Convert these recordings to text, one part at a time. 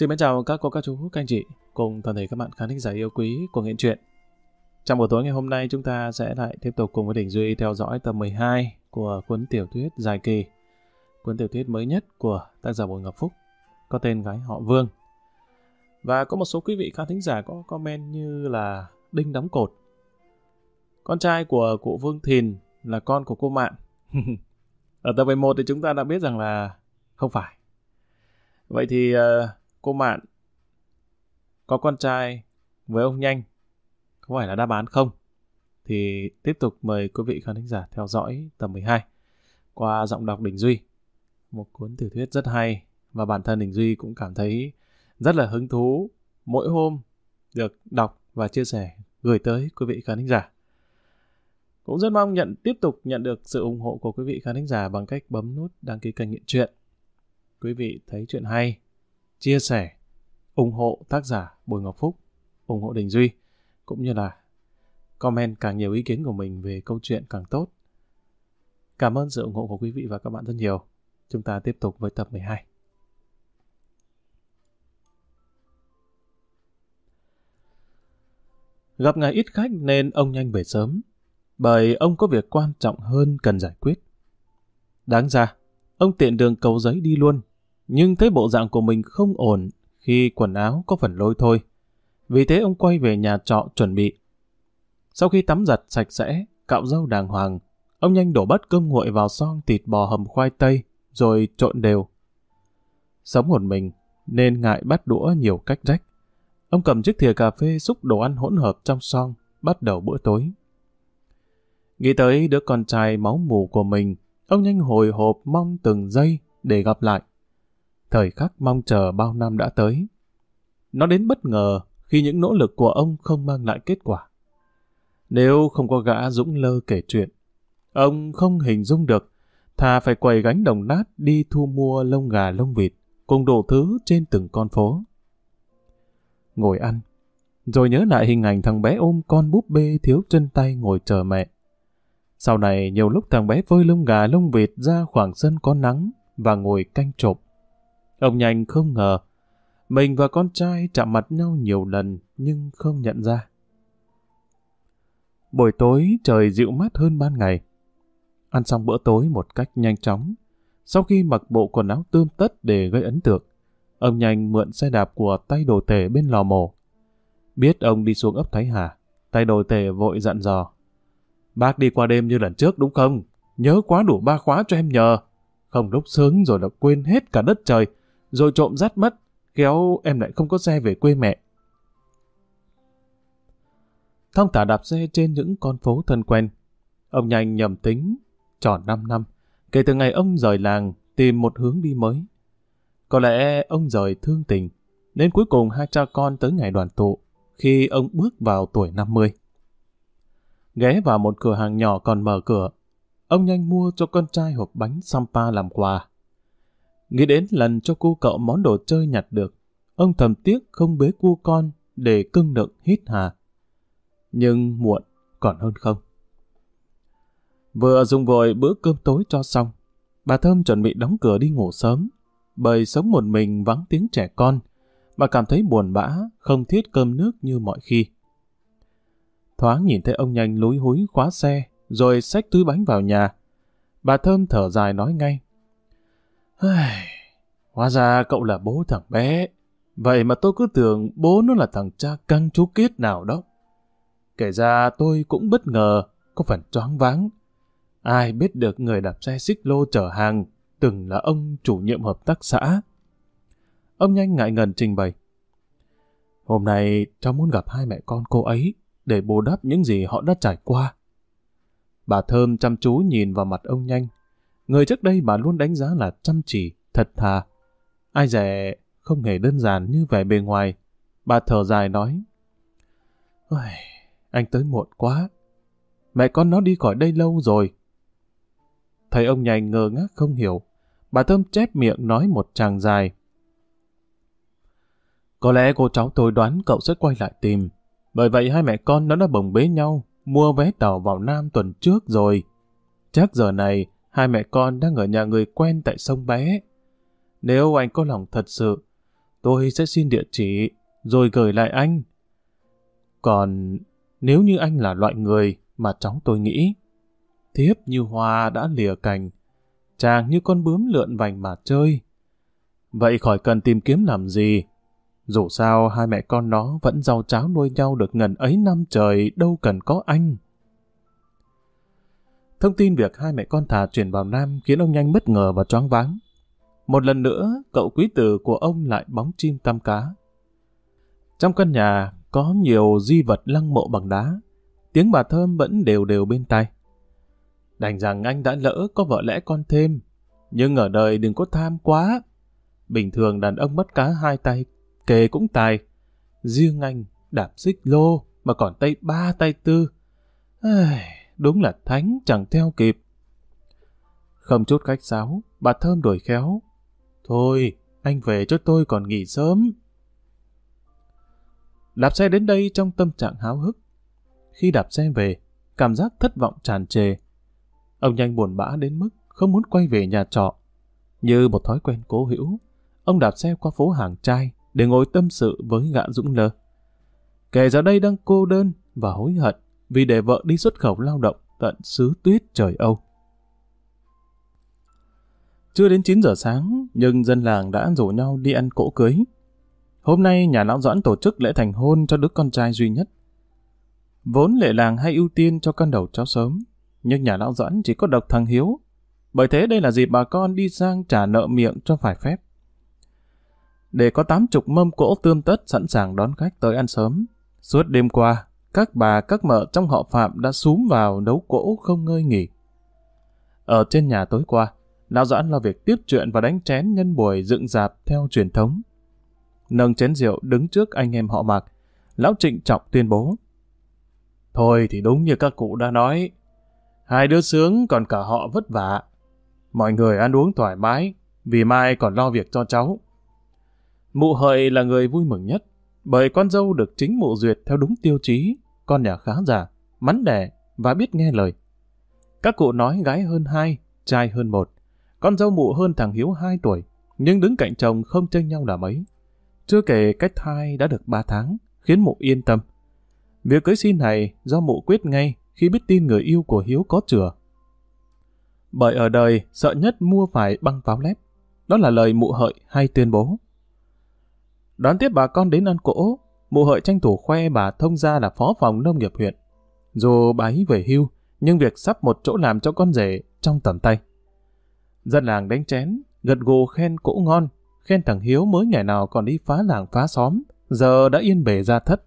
Xin mến chào các cô, các chú, các anh chị cùng toàn thể các bạn khán thính giả yêu quý của nghiện truyện. Trong buổi tối ngày hôm nay chúng ta sẽ lại tiếp tục cùng với Đình Duy theo dõi tập 12 của cuốn tiểu thuyết dài kỳ. Cuốn tiểu thuyết mới nhất của tác giả Bùi Ngọc Phúc có tên gái họ Vương. Và có một số quý vị khán thính giả có comment như là Đinh đóng cột. Con trai của cụ Vương Thìn là con của cô Mạn. Ở tập 11 thì chúng ta đã biết rằng là không phải. Vậy thì uh, cô Mạn có con trai với ông Nhanh có phải là đáp án không? Thì tiếp tục mời quý vị khán thính giả theo dõi tập 12 qua giọng đọc Đình Duy. Một cuốn tiểu thuyết rất hay và bản thân Đình Duy cũng cảm thấy rất là hứng thú mỗi hôm được đọc và chia sẻ gửi tới quý vị khán thính giả. Cũng rất mong nhận tiếp tục nhận được sự ủng hộ của quý vị khán thính giả bằng cách bấm nút đăng ký kênh Nghiện Truyện. Quý vị thấy chuyện hay, chia sẻ, ủng hộ tác giả Bùi Ngọc Phúc, ủng hộ Đình Duy, cũng như là comment càng nhiều ý kiến của mình về câu chuyện càng tốt. Cảm ơn sự ủng hộ của quý vị và các bạn rất nhiều. Chúng ta tiếp tục với tập 12. Gặp ngày ít khách nên ông nhanh về sớm, bởi ông có việc quan trọng hơn cần giải quyết. Đáng ra, ông tiện đường cầu giấy đi luôn, nhưng thấy bộ dạng của mình không ổn khi quần áo có phần lôi thôi. Vì thế ông quay về nhà trọ chuẩn bị. Sau khi tắm giặt sạch sẽ, cạo râu đàng hoàng, ông nhanh đổ bát cơm nguội vào son thịt bò hầm khoai tây, rồi trộn đều. Sống một mình, nên ngại bắt đũa nhiều cách rách. Ông cầm chiếc thìa cà phê xúc đồ ăn hỗn hợp trong son, bắt đầu bữa tối. Nghĩ tới đứa con trai máu mù của mình, ông nhanh hồi hộp mong từng giây để gặp lại. Thời khắc mong chờ bao năm đã tới. Nó đến bất ngờ khi những nỗ lực của ông không mang lại kết quả. Nếu không có gã dũng lơ kể chuyện, ông không hình dung được thà phải quầy gánh đồng nát đi thu mua lông gà lông vịt cùng đủ thứ trên từng con phố. Ngồi ăn, rồi nhớ lại hình ảnh thằng bé ôm con búp bê thiếu chân tay ngồi chờ mẹ. Sau này nhiều lúc thằng bé vơi lông gà lông vịt ra khoảng sân có nắng và ngồi canh trộm. Ông nhanh không ngờ, mình và con trai chạm mặt nhau nhiều lần nhưng không nhận ra. Buổi tối trời dịu mát hơn ban ngày. Ăn xong bữa tối một cách nhanh chóng. Sau khi mặc bộ quần áo tươm tất để gây ấn tượng, ông nhanh mượn xe đạp của tay đồ tể bên lò mổ. Biết ông đi xuống ấp Thái Hà, tay đồ tể vội dặn dò. Bác đi qua đêm như lần trước đúng không? Nhớ quá đủ ba khóa cho em nhờ. Không lúc sướng rồi là quên hết cả đất trời, rồi trộm dắt mất, kéo em lại không có xe về quê mẹ. Thông thả đạp xe trên những con phố thân quen. Ông nhanh nhầm tính, tròn 5 năm, kể từ ngày ông rời làng tìm một hướng đi mới. Có lẽ ông rời thương tình, nên cuối cùng hai cha con tới ngày đoàn tụ, khi ông bước vào tuổi 50. Ghé vào một cửa hàng nhỏ còn mở cửa, ông nhanh mua cho con trai hộp bánh Sampa làm quà. Nghĩ đến lần cho cô cậu món đồ chơi nhặt được, ông thầm tiếc không bế cu con để cưng đựng hít hà. Nhưng muộn còn hơn không. Vừa dùng vội bữa cơm tối cho xong, bà Thơm chuẩn bị đóng cửa đi ngủ sớm, bởi sống một mình vắng tiếng trẻ con, bà cảm thấy buồn bã, không thiết cơm nước như mọi khi. Thoáng nhìn thấy ông nhanh lúi húi khóa xe, rồi xách túi bánh vào nhà. Bà Thơm thở dài nói ngay. Hóa ra cậu là bố thằng bé. Vậy mà tôi cứ tưởng bố nó là thằng cha căng chú kiết nào đó. Kể ra tôi cũng bất ngờ, có phần choáng váng. Ai biết được người đạp xe xích lô chở hàng từng là ông chủ nhiệm hợp tác xã. Ông nhanh ngại ngần trình bày. Hôm nay cháu muốn gặp hai mẹ con cô ấy để bù đắp những gì họ đã trải qua. Bà Thơm chăm chú nhìn vào mặt ông nhanh. Người trước đây bà luôn đánh giá là chăm chỉ, thật thà. Ai dè không hề đơn giản như vẻ bề ngoài. Bà thở dài nói. Ôi, anh tới muộn quá. Mẹ con nó đi khỏi đây lâu rồi. Thầy ông nhành ngơ ngác không hiểu. Bà Thơm chép miệng nói một tràng dài. Có lẽ cô cháu tôi đoán cậu sẽ quay lại tìm. Bởi vậy hai mẹ con nó đã bồng bế nhau, mua vé tàu vào Nam tuần trước rồi. Chắc giờ này, hai mẹ con đang ở nhà người quen tại sông Bé. Nếu anh có lòng thật sự, tôi sẽ xin địa chỉ, rồi gửi lại anh. Còn nếu như anh là loại người mà cháu tôi nghĩ, thiếp như hoa đã lìa cành, chàng như con bướm lượn vành mà chơi. Vậy khỏi cần tìm kiếm làm gì. Dù sao hai mẹ con nó vẫn giàu cháo nuôi nhau được ngần ấy năm trời đâu cần có anh. Thông tin việc hai mẹ con thà chuyển vào Nam khiến ông nhanh bất ngờ và choáng váng. Một lần nữa, cậu quý tử của ông lại bóng chim tam cá. Trong căn nhà có nhiều di vật lăng mộ bằng đá. Tiếng bà Thơm vẫn đều đều bên tai. Đành rằng anh đã lỡ có vợ lẽ con thêm. Nhưng ở đời đừng có tham quá. Bình thường đàn ông mất cá hai tay, kề cũng tài. Riêng anh đạp xích lô mà còn tay ba tay tư. Ai, đúng là thánh chẳng theo kịp. Không chút khách sáo, bà Thơm đổi khéo. Thôi, anh về cho tôi còn nghỉ sớm. Đạp xe đến đây trong tâm trạng háo hức. Khi đạp xe về, cảm giác thất vọng tràn trề. Ông nhanh buồn bã đến mức không muốn quay về nhà trọ. Như một thói quen cố hữu, ông đạp xe qua phố hàng trai để ngồi tâm sự với gã Dũng Lơ. Kẻ giờ đây đang cô đơn và hối hận vì để vợ đi xuất khẩu lao động tận xứ tuyết trời Âu. Chưa đến 9 giờ sáng, nhưng dân làng đã rủ nhau đi ăn cỗ cưới. Hôm nay nhà lão Doãn tổ chức lễ thành hôn cho đứa con trai duy nhất. Vốn lệ làng hay ưu tiên cho con đầu cháu sớm, nhưng nhà lão Doãn chỉ có độc thằng Hiếu. Bởi thế đây là dịp bà con đi sang trả nợ miệng cho phải phép. Để có tám chục mâm cỗ tươm tất sẵn sàng đón khách tới ăn sớm. Suốt đêm qua, các bà các mợ trong họ Phạm đã súm vào nấu cỗ không ngơi nghỉ. Ở trên nhà tối qua, Lão Doãn lo việc tiếp chuyện và đánh chén nhân buổi dựng dạp theo truyền thống. Nâng chén rượu đứng trước anh em họ Mạc, Lão Trịnh trọng tuyên bố. Thôi thì đúng như các cụ đã nói, hai đứa sướng còn cả họ vất vả. Mọi người ăn uống thoải mái, vì mai còn lo việc cho cháu. Mụ hợi là người vui mừng nhất, bởi con dâu được chính mụ duyệt theo đúng tiêu chí, con nhà khá giả, mắn đẻ và biết nghe lời. Các cụ nói gái hơn hai, trai hơn một, con dâu mụ hơn thằng Hiếu hai tuổi, nhưng đứng cạnh chồng không chênh nhau là mấy. Chưa kể cách thai đã được ba tháng, khiến mụ yên tâm. Việc cưới xin này do mụ quyết ngay khi biết tin người yêu của Hiếu có chừa. Bởi ở đời, sợ nhất mua phải băng pháo lép. Đó là lời mụ hợi hay tuyên bố. Đón tiếp bà con đến ăn cỗ, mụ hợi tranh thủ khoe bà thông gia là phó phòng nông nghiệp huyện. Dù bà ấy về hưu, nhưng việc sắp một chỗ làm cho con rể trong tầm tay. Dân làng đánh chén, gật gù khen cỗ ngon, khen thằng Hiếu mới ngày nào còn đi phá làng phá xóm, giờ đã yên bề ra thất.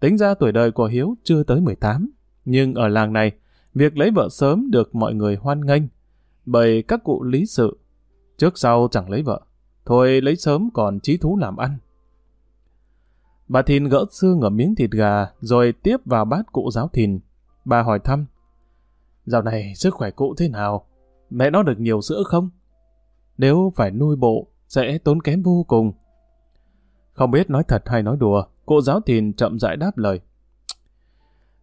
Tính ra tuổi đời của Hiếu chưa tới 18, nhưng ở làng này, việc lấy vợ sớm được mọi người hoan nghênh, bởi các cụ lý sự. Trước sau chẳng lấy vợ, thôi lấy sớm còn trí thú làm ăn. Bà Thìn gỡ xương ở miếng thịt gà, rồi tiếp vào bát cụ giáo thìn. Bà hỏi thăm, Dạo này sức khỏe cụ thế nào? mẹ nó được nhiều sữa không? Nếu phải nuôi bộ, sẽ tốn kém vô cùng. Không biết nói thật hay nói đùa, cô giáo thìn chậm rãi đáp lời.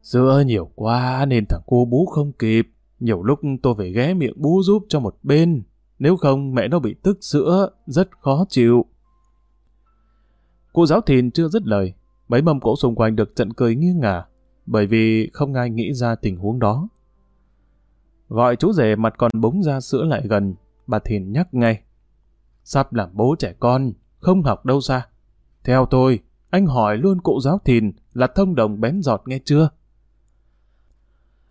Sữa nhiều quá nên thằng cô bú không kịp. Nhiều lúc tôi phải ghé miệng bú giúp cho một bên. Nếu không mẹ nó bị tức sữa, rất khó chịu. Cô giáo thìn chưa dứt lời. Mấy mâm cỗ xung quanh được trận cười nghiêng ngả. Bởi vì không ai nghĩ ra tình huống đó. Gọi chú rể mặt còn búng ra sữa lại gần, bà Thìn nhắc ngay. Sắp làm bố trẻ con, không học đâu xa. Theo tôi, anh hỏi luôn cụ giáo Thìn là thông đồng bén giọt nghe chưa?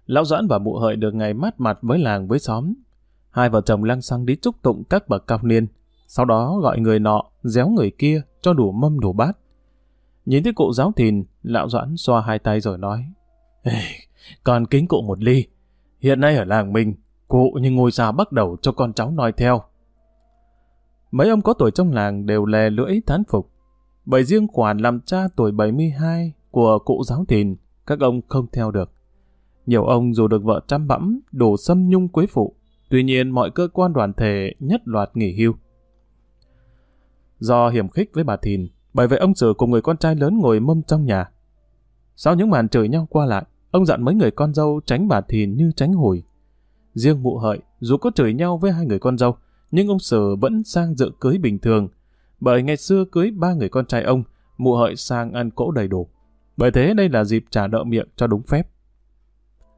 Lão Doãn và mụ hợi được ngày mát mặt với làng với xóm. Hai vợ chồng lăng xăng đi chúc tụng các bậc cao niên. Sau đó gọi người nọ, déo người kia, cho đủ mâm đủ bát. Nhìn thấy cụ giáo thìn, lão Doãn xoa hai tay rồi nói. Ê, còn kính cụ một ly, Hiện nay ở làng mình, cụ như ngôi sao bắt đầu cho con cháu nói theo. Mấy ông có tuổi trong làng đều lè lưỡi thán phục. Bởi riêng quản làm cha tuổi 72 của cụ giáo thìn, các ông không theo được. Nhiều ông dù được vợ chăm bẵm, đổ xâm nhung quế phụ, tuy nhiên mọi cơ quan đoàn thể nhất loạt nghỉ hưu. Do hiểm khích với bà Thìn, bởi vậy ông Sử cùng người con trai lớn ngồi mâm trong nhà. Sau những màn chửi nhau qua lại, Ông dặn mấy người con dâu tránh bà Thìn như tránh hủi. Riêng mụ hợi, dù có chửi nhau với hai người con dâu, nhưng ông Sử vẫn sang dự cưới bình thường, bởi ngày xưa cưới ba người con trai ông, mụ hợi sang ăn cỗ đầy đủ. Bởi thế đây là dịp trả nợ miệng cho đúng phép.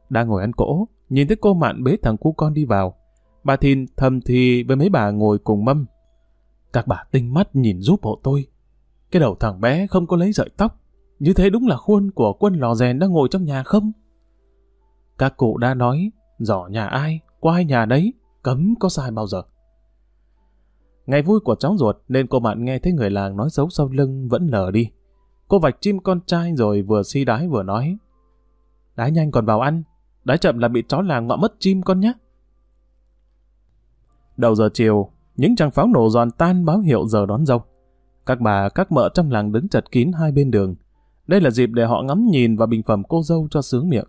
Đang ngồi ăn cỗ, nhìn thấy cô mạn bế thằng cu con đi vào. Bà Thìn thầm thì với mấy bà ngồi cùng mâm. Các bà tinh mắt nhìn giúp hộ tôi. Cái đầu thằng bé không có lấy sợi tóc. Như thế đúng là khuôn của quân lò rèn đang ngồi trong nhà không? Các cụ đã nói, giỏ nhà ai, quai nhà đấy, cấm có sai bao giờ. Ngày vui của cháu ruột nên cô bạn nghe thấy người làng nói xấu sau lưng vẫn lờ đi. Cô vạch chim con trai rồi vừa si đái vừa nói. Đái nhanh còn vào ăn, đái chậm là bị chó làng ngọ mất chim con nhé. Đầu giờ chiều, những tràng pháo nổ giòn tan báo hiệu giờ đón dâu. Các bà, các mợ trong làng đứng chật kín hai bên đường. Đây là dịp để họ ngắm nhìn và bình phẩm cô dâu cho sướng miệng.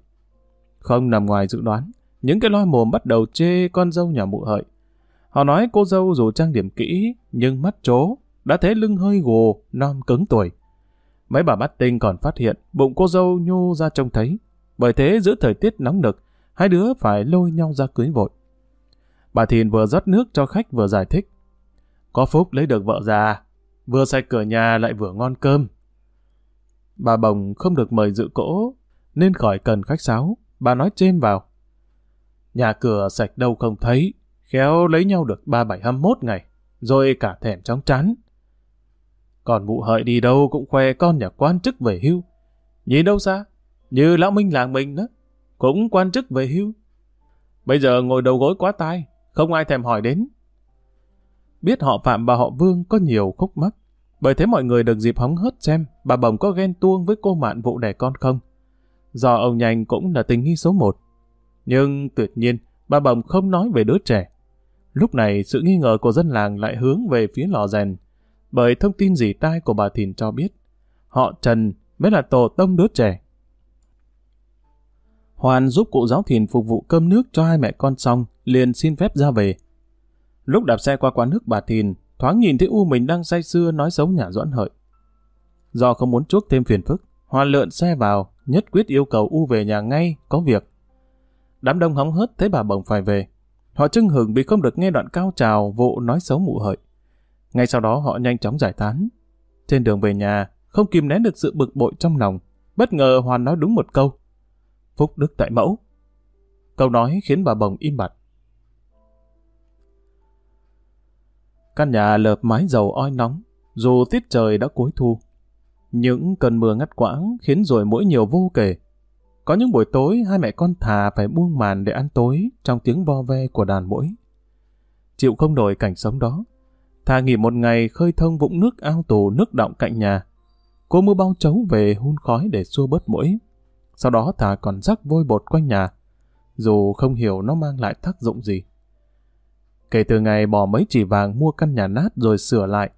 Không nằm ngoài dự đoán, những cái loa mồm bắt đầu chê con dâu nhà mụ hợi. Họ nói cô dâu dù trang điểm kỹ, nhưng mắt trố, đã thấy lưng hơi gồ, non cứng tuổi. Mấy bà bắt tinh còn phát hiện bụng cô dâu nhô ra trông thấy. Bởi thế giữa thời tiết nóng nực, hai đứa phải lôi nhau ra cưới vội. Bà Thìn vừa rót nước cho khách vừa giải thích. Có phúc lấy được vợ già, vừa sạch cửa nhà lại vừa ngon cơm. Bà Bồng không được mời dự cỗ, nên khỏi cần khách sáo, bà nói chêm vào. Nhà cửa sạch đâu không thấy, khéo lấy nhau được ba bảy hăm mốt ngày, rồi cả thèm chóng chán. Còn mụ hợi đi đâu cũng khoe con nhà quan chức về hưu. Nhìn đâu xa, như lão minh làng mình đó, cũng quan chức về hưu. Bây giờ ngồi đầu gối quá tai, không ai thèm hỏi đến. Biết họ Phạm và họ Vương có nhiều khúc mắc, bởi thế mọi người được dịp hóng hớt xem bà Bồng có ghen tuông với cô Mạn vụ đẻ con không. Do ông Nhanh cũng là tình nghi số một. Nhưng tuyệt nhiên, bà Bồng không nói về đứa trẻ. Lúc này sự nghi ngờ của dân làng lại hướng về phía lò rèn, bởi thông tin dì tai của bà Thìn cho biết, họ Trần mới là tổ tông đứa trẻ. Hoàn giúp cụ giáo Thìn phục vụ cơm nước cho hai mẹ con xong, liền xin phép ra về. Lúc đạp xe qua quán nước bà Thìn, thoáng nhìn thấy U mình đang say sưa nói xấu nhà Doãn Hợi. Do không muốn chuốc thêm phiền phức, Hoàn lượn xe vào, nhất quyết yêu cầu U về nhà ngay, có việc. Đám đông hóng hớt thấy bà bồng phải về. Họ trưng hừng vì không được nghe đoạn cao trào vụ nói xấu mụ hợi. Ngay sau đó họ nhanh chóng giải tán. Trên đường về nhà, không kìm nén được sự bực bội trong lòng. Bất ngờ Hoàn nói đúng một câu. Phúc Đức tại mẫu. Câu nói khiến bà bồng im bặt. Căn nhà lợp mái dầu oi nóng, dù tiết trời đã cuối thu. Những cơn mưa ngắt quãng khiến rồi mỗi nhiều vô kể. Có những buổi tối hai mẹ con thà phải buông màn để ăn tối trong tiếng vo ve của đàn mũi. Chịu không nổi cảnh sống đó. Thà nghỉ một ngày khơi thông vũng nước ao tù nước động cạnh nhà. Cô mua bao chấu về hun khói để xua bớt mũi. Sau đó thà còn rắc vôi bột quanh nhà. Dù không hiểu nó mang lại tác dụng gì. Kể từ ngày bỏ mấy chỉ vàng mua căn nhà nát rồi sửa lại,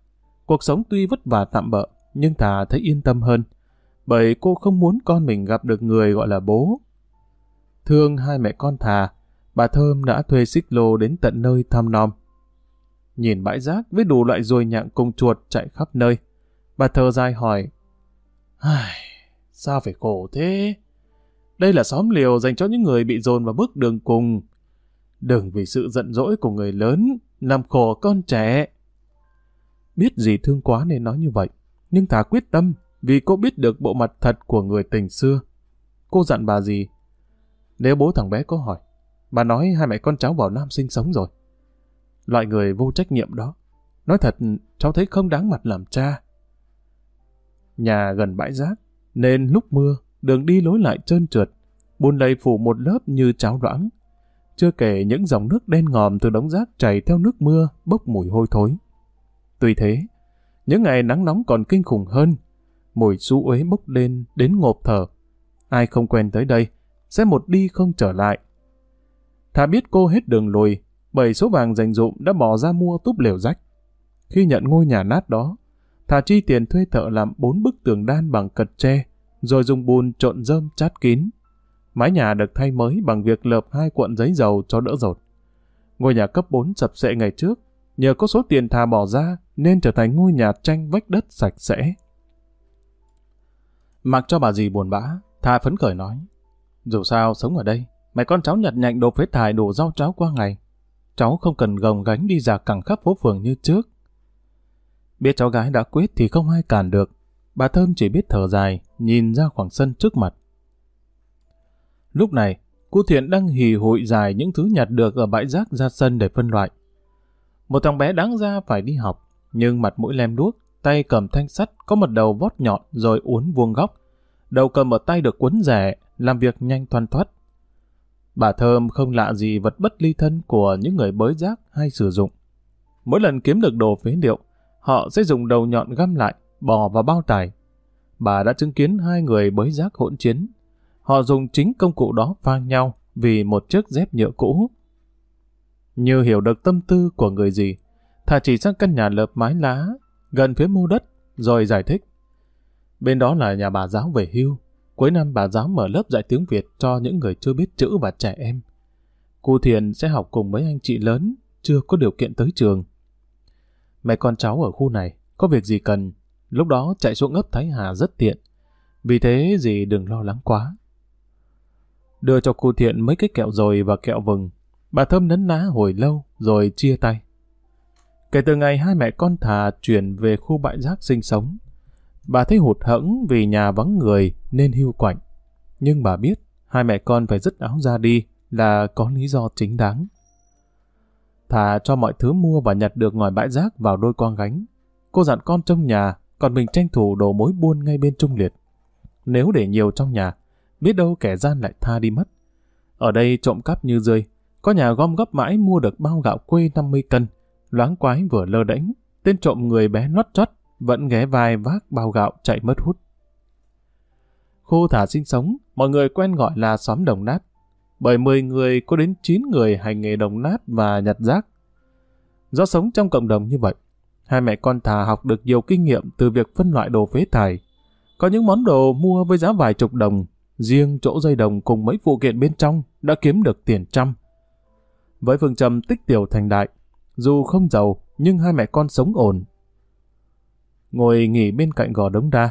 cuộc sống tuy vất vả tạm bợ, nhưng thà thấy yên tâm hơn, bởi cô không muốn con mình gặp được người gọi là bố. Thương hai mẹ con thà, bà Thơm đã thuê xích lô đến tận nơi thăm nom. Nhìn bãi rác với đủ loại ruồi nhặng cùng chuột chạy khắp nơi, bà thơ dài hỏi, Ai, sao phải khổ thế? Đây là xóm liều dành cho những người bị dồn vào bước đường cùng. Đừng vì sự giận dỗi của người lớn, làm khổ con trẻ. Biết gì thương quá nên nói như vậy nhưng thà quyết tâm vì cô biết được bộ mặt thật của người tình xưa. Cô dặn bà gì? Nếu bố thằng bé có hỏi, bà nói hai mẹ con cháu vào Nam sinh sống rồi. Loại người vô trách nhiệm đó. Nói thật, cháu thấy không đáng mặt làm cha. Nhà gần bãi rác, nên lúc mưa, đường đi lối lại trơn trượt, bùn lầy phủ một lớp như cháo loãng. Chưa kể những dòng nước đen ngòm từ đống rác chảy theo nước mưa, bốc mùi hôi thối. Tuy thế, những ngày nắng nóng còn kinh khủng hơn. Mùi xú uế bốc lên đến ngộp thở. Ai không quen tới đây, sẽ một đi không trở lại. Thà biết cô hết đường lùi, bởi số vàng dành dụm đã bỏ ra mua túp lều rách. Khi nhận ngôi nhà nát đó, Thà chi tiền thuê thợ làm bốn bức tường đan bằng cật tre, rồi dùng bùn trộn rơm chát kín. Mái nhà được thay mới bằng việc lợp hai cuộn giấy dầu cho đỡ rột. Ngôi nhà cấp 4 sập sệ ngày trước nhờ có số tiền thà bỏ ra nên trở thành ngôi nhà tranh vách đất sạch sẽ. Mặc cho bà dì buồn bã, thà phấn khởi nói, dù sao sống ở đây, mày con cháu nhặt nhạnh đồ phế thải đổ rau cháo qua ngày. Cháu không cần gồng gánh đi già cẳng khắp phố phường như trước. Biết cháu gái đã quyết thì không ai cản được. Bà Thơm chỉ biết thở dài, nhìn ra khoảng sân trước mặt. Lúc này, cô Thiện đang hì hụi dài những thứ nhặt được ở bãi rác ra sân để phân loại. Một thằng bé đáng ra phải đi học, nhưng mặt mũi lem đuốc, tay cầm thanh sắt có một đầu vót nhọn rồi uốn vuông góc. Đầu cầm ở tay được quấn rẻ, làm việc nhanh thoăn thoát. Bà Thơm không lạ gì vật bất ly thân của những người bới rác hay sử dụng. Mỗi lần kiếm được đồ phế liệu, họ sẽ dùng đầu nhọn găm lại, bò vào bao tải. Bà đã chứng kiến hai người bới rác hỗn chiến. Họ dùng chính công cụ đó pha nhau vì một chiếc dép nhựa cũ. Như hiểu được tâm tư của người gì, thà chỉ sang căn nhà lợp mái lá, gần phía mô đất, rồi giải thích. Bên đó là nhà bà giáo về hưu. Cuối năm bà giáo mở lớp dạy tiếng Việt cho những người chưa biết chữ và trẻ em. Cô Thiền sẽ học cùng mấy anh chị lớn, chưa có điều kiện tới trường. Mẹ con cháu ở khu này, có việc gì cần, lúc đó chạy xuống ấp Thái Hà rất tiện. Vì thế gì đừng lo lắng quá. Đưa cho cô Thiện mấy cái kẹo rồi và kẹo vừng. Bà Thơm nấn ná hồi lâu rồi chia tay. Kể từ ngày hai mẹ con thà chuyển về khu bãi rác sinh sống, bà thấy hụt hẫng vì nhà vắng người nên hưu quạnh. Nhưng bà biết hai mẹ con phải dứt áo ra đi là có lý do chính đáng. Thà cho mọi thứ mua và nhặt được ngoài bãi rác vào đôi con gánh. Cô dặn con trong nhà, còn mình tranh thủ đồ mối buôn ngay bên trung liệt. Nếu để nhiều trong nhà, biết đâu kẻ gian lại tha đi mất. Ở đây trộm cắp như rơi, có nhà gom góp mãi mua được bao gạo quê 50 cân, loáng quái vừa lơ đễnh, tên trộm người bé nót chót vẫn ghé vai vác bao gạo chạy mất hút. Khu thả sinh sống, mọi người quen gọi là xóm đồng nát. Bởi 10 người có đến 9 người hành nghề đồng nát và nhặt rác. Do sống trong cộng đồng như vậy, hai mẹ con thà học được nhiều kinh nghiệm từ việc phân loại đồ phế thải. Có những món đồ mua với giá vài chục đồng, riêng chỗ dây đồng cùng mấy phụ kiện bên trong đã kiếm được tiền trăm. Với phương châm tích tiểu thành đại, dù không giàu nhưng hai mẹ con sống ổn. Ngồi nghỉ bên cạnh gò đống đa,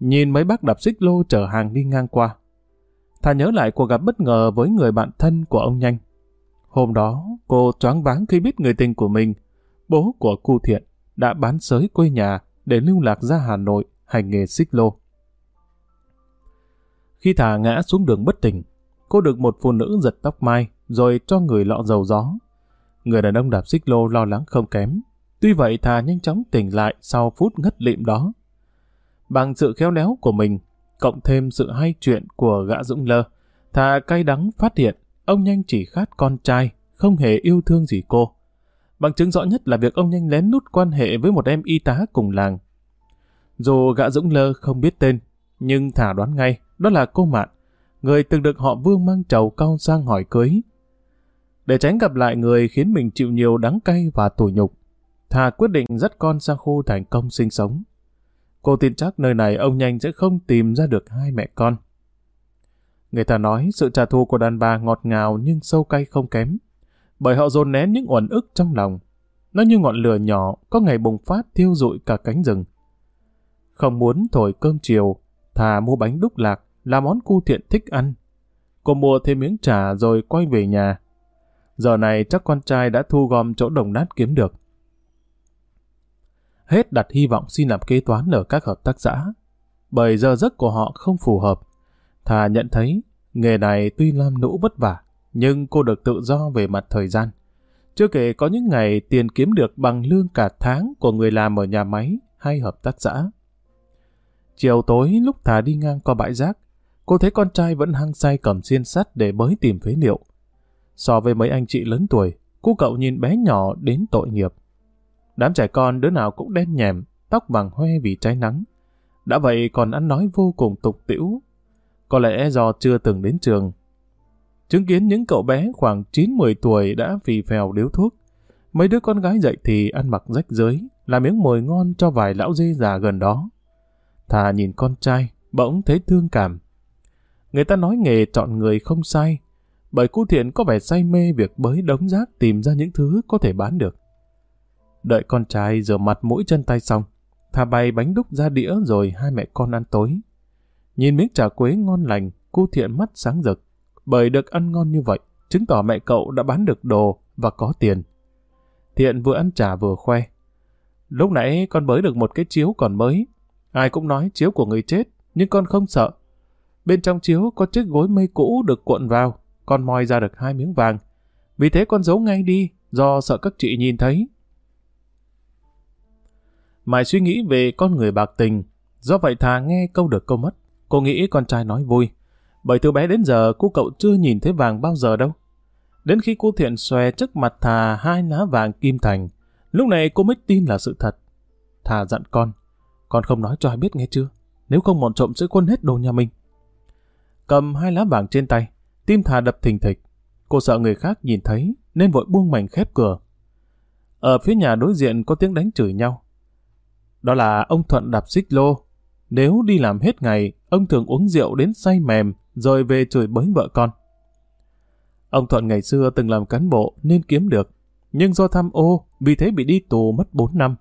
nhìn mấy bác đạp xích lô chở hàng đi ngang qua. Thà nhớ lại cuộc gặp bất ngờ với người bạn thân của ông Nhanh. Hôm đó, cô choáng váng khi biết người tình của mình, bố của cu thiện, đã bán sới quê nhà để lưu lạc ra Hà Nội hành nghề xích lô. Khi thả ngã xuống đường bất tỉnh, cô được một phụ nữ giật tóc mai rồi cho người lọ dầu gió. Người đàn ông đạp xích lô lo lắng không kém. Tuy vậy thà nhanh chóng tỉnh lại sau phút ngất lịm đó. Bằng sự khéo léo của mình, cộng thêm sự hay chuyện của gã Dũng Lơ, thà cay đắng phát hiện ông Nhanh chỉ khát con trai, không hề yêu thương gì cô. Bằng chứng rõ nhất là việc ông Nhanh lén nút quan hệ với một em y tá cùng làng. Dù gã Dũng Lơ không biết tên, nhưng thả đoán ngay đó là cô Mạn, người từng được họ vương mang trầu cao sang hỏi cưới. Để tránh gặp lại người khiến mình chịu nhiều đắng cay và tủi nhục, Thà quyết định dắt con sang khu thành công sinh sống. Cô tin chắc nơi này ông nhanh sẽ không tìm ra được hai mẹ con. Người ta nói sự trả thù của đàn bà ngọt ngào nhưng sâu cay không kém, bởi họ dồn nén những uẩn ức trong lòng. Nó như ngọn lửa nhỏ có ngày bùng phát thiêu rụi cả cánh rừng. Không muốn thổi cơm chiều, thà mua bánh đúc lạc là món cu thiện thích ăn. Cô mua thêm miếng trà rồi quay về nhà. Giờ này chắc con trai đã thu gom chỗ đồng nát kiếm được. Hết đặt hy vọng xin làm kế toán ở các hợp tác xã. Bởi giờ giấc của họ không phù hợp. Thà nhận thấy, nghề này tuy lam nũ vất vả, nhưng cô được tự do về mặt thời gian. Chưa kể có những ngày tiền kiếm được bằng lương cả tháng của người làm ở nhà máy hay hợp tác xã. Chiều tối lúc Thà đi ngang qua bãi rác, cô thấy con trai vẫn hăng say cầm xiên sắt để bới tìm phế liệu. So với mấy anh chị lớn tuổi, cô cậu nhìn bé nhỏ đến tội nghiệp. Đám trẻ con đứa nào cũng đen nhèm, tóc vàng hoe vì trái nắng. Đã vậy còn ăn nói vô cùng tục tĩu. Có lẽ do chưa từng đến trường. Chứng kiến những cậu bé khoảng 9-10 tuổi đã phì phèo điếu thuốc. Mấy đứa con gái dậy thì ăn mặc rách rưới, làm miếng mồi ngon cho vài lão dê già gần đó. Thà nhìn con trai, bỗng thấy thương cảm. Người ta nói nghề chọn người không sai, bởi cu thiện có vẻ say mê việc bới đống rác tìm ra những thứ có thể bán được. Đợi con trai rửa mặt mũi chân tay xong, thả bày bánh đúc ra đĩa rồi hai mẹ con ăn tối. Nhìn miếng trà quế ngon lành, cu thiện mắt sáng rực. Bởi được ăn ngon như vậy, chứng tỏ mẹ cậu đã bán được đồ và có tiền. Thiện vừa ăn trà vừa khoe. Lúc nãy con bới được một cái chiếu còn mới. Ai cũng nói chiếu của người chết, nhưng con không sợ. Bên trong chiếu có chiếc gối mây cũ được cuộn vào, con moi ra được hai miếng vàng. Vì thế con giấu ngay đi, do sợ các chị nhìn thấy. Mãi suy nghĩ về con người bạc tình, do vậy thà nghe câu được câu mất. Cô nghĩ con trai nói vui, bởi từ bé đến giờ cô cậu chưa nhìn thấy vàng bao giờ đâu. Đến khi cô thiện xòe trước mặt thà hai lá vàng kim thành, lúc này cô mới tin là sự thật. Thà dặn con, con không nói cho ai biết nghe chưa, nếu không bọn trộm sẽ quân hết đồ nhà mình. Cầm hai lá vàng trên tay, tim thà đập thình thịch. Cô sợ người khác nhìn thấy, nên vội buông mảnh khép cửa. Ở phía nhà đối diện có tiếng đánh chửi nhau. Đó là ông Thuận đạp xích lô. Nếu đi làm hết ngày, ông thường uống rượu đến say mềm, rồi về chửi bới vợ con. Ông Thuận ngày xưa từng làm cán bộ nên kiếm được, nhưng do tham ô, vì thế bị đi tù mất 4 năm.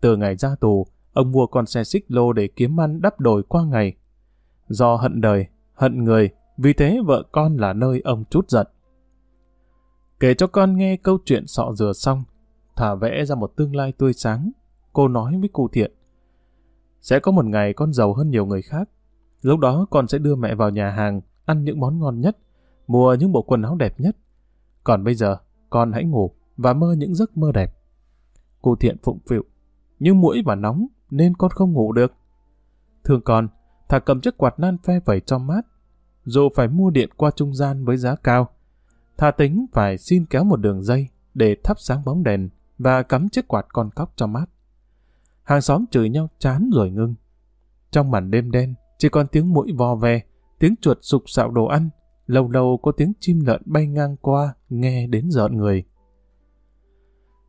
Từ ngày ra tù, ông mua con xe xích lô để kiếm ăn đắp đổi qua ngày. Do hận đời, hận người, vì thế vợ con là nơi ông chút giận. Kể cho con nghe câu chuyện sọ dừa xong, thả vẽ ra một tương lai tươi sáng. Cô nói với cụ thiện. Sẽ có một ngày con giàu hơn nhiều người khác. Lúc đó con sẽ đưa mẹ vào nhà hàng, ăn những món ngon nhất, mua những bộ quần áo đẹp nhất. Còn bây giờ, con hãy ngủ và mơ những giấc mơ đẹp. Cụ thiện phụng phịu. Nhưng mũi và nóng nên con không ngủ được. Thương con, thà cầm chiếc quạt nan phe vẩy cho mát. Dù phải mua điện qua trung gian với giá cao, thà tính phải xin kéo một đường dây để thắp sáng bóng đèn và cắm chiếc quạt con cóc cho mát. Hàng xóm chửi nhau chán rồi ngưng. Trong màn đêm đen, chỉ còn tiếng mũi vò ve, tiếng chuột sục xạo đồ ăn, lâu lâu có tiếng chim lợn bay ngang qua, nghe đến giận người.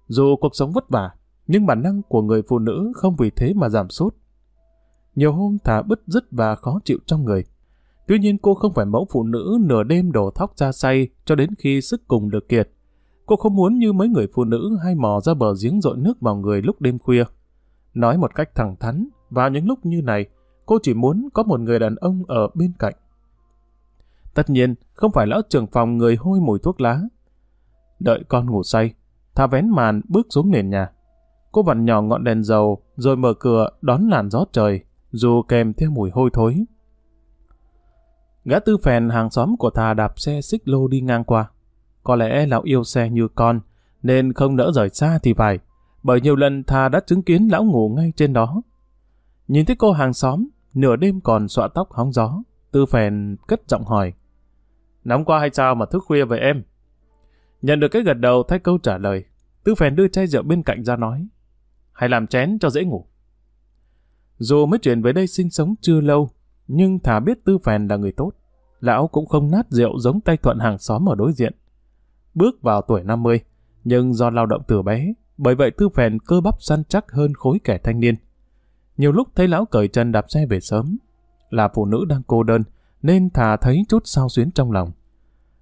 Dù cuộc sống vất vả, nhưng bản năng của người phụ nữ không vì thế mà giảm sút. Nhiều hôm thả bứt rứt và khó chịu trong người. Tuy nhiên cô không phải mẫu phụ nữ nửa đêm đổ thóc ra say cho đến khi sức cùng được kiệt. Cô không muốn như mấy người phụ nữ hay mò ra bờ giếng dội nước vào người lúc đêm khuya. Nói một cách thẳng thắn, vào những lúc như này, cô chỉ muốn có một người đàn ông ở bên cạnh. Tất nhiên, không phải lão trưởng phòng người hôi mùi thuốc lá. Đợi con ngủ say, thà vén màn bước xuống nền nhà. Cô vặn nhỏ ngọn đèn dầu, rồi mở cửa đón làn gió trời, dù kèm theo mùi hôi thối. Gã tư phèn hàng xóm của thà đạp xe xích lô đi ngang qua. Có lẽ lão yêu xe như con, nên không nỡ rời xa thì phải, bởi nhiều lần thà đã chứng kiến lão ngủ ngay trên đó. Nhìn thấy cô hàng xóm, nửa đêm còn xọa tóc hóng gió, tư phèn cất giọng hỏi. Nóng qua hay sao mà thức khuya vậy em? Nhận được cái gật đầu thay câu trả lời, tư phèn đưa chai rượu bên cạnh ra nói. Hãy làm chén cho dễ ngủ. Dù mới chuyển về đây sinh sống chưa lâu, nhưng thà biết tư phèn là người tốt. Lão cũng không nát rượu giống tay thuận hàng xóm ở đối diện. Bước vào tuổi 50, nhưng do lao động từ bé, bởi vậy tư phèn cơ bắp săn chắc hơn khối kẻ thanh niên. Nhiều lúc thấy lão cởi chân đạp xe về sớm, là phụ nữ đang cô đơn, nên thà thấy chút sao xuyến trong lòng.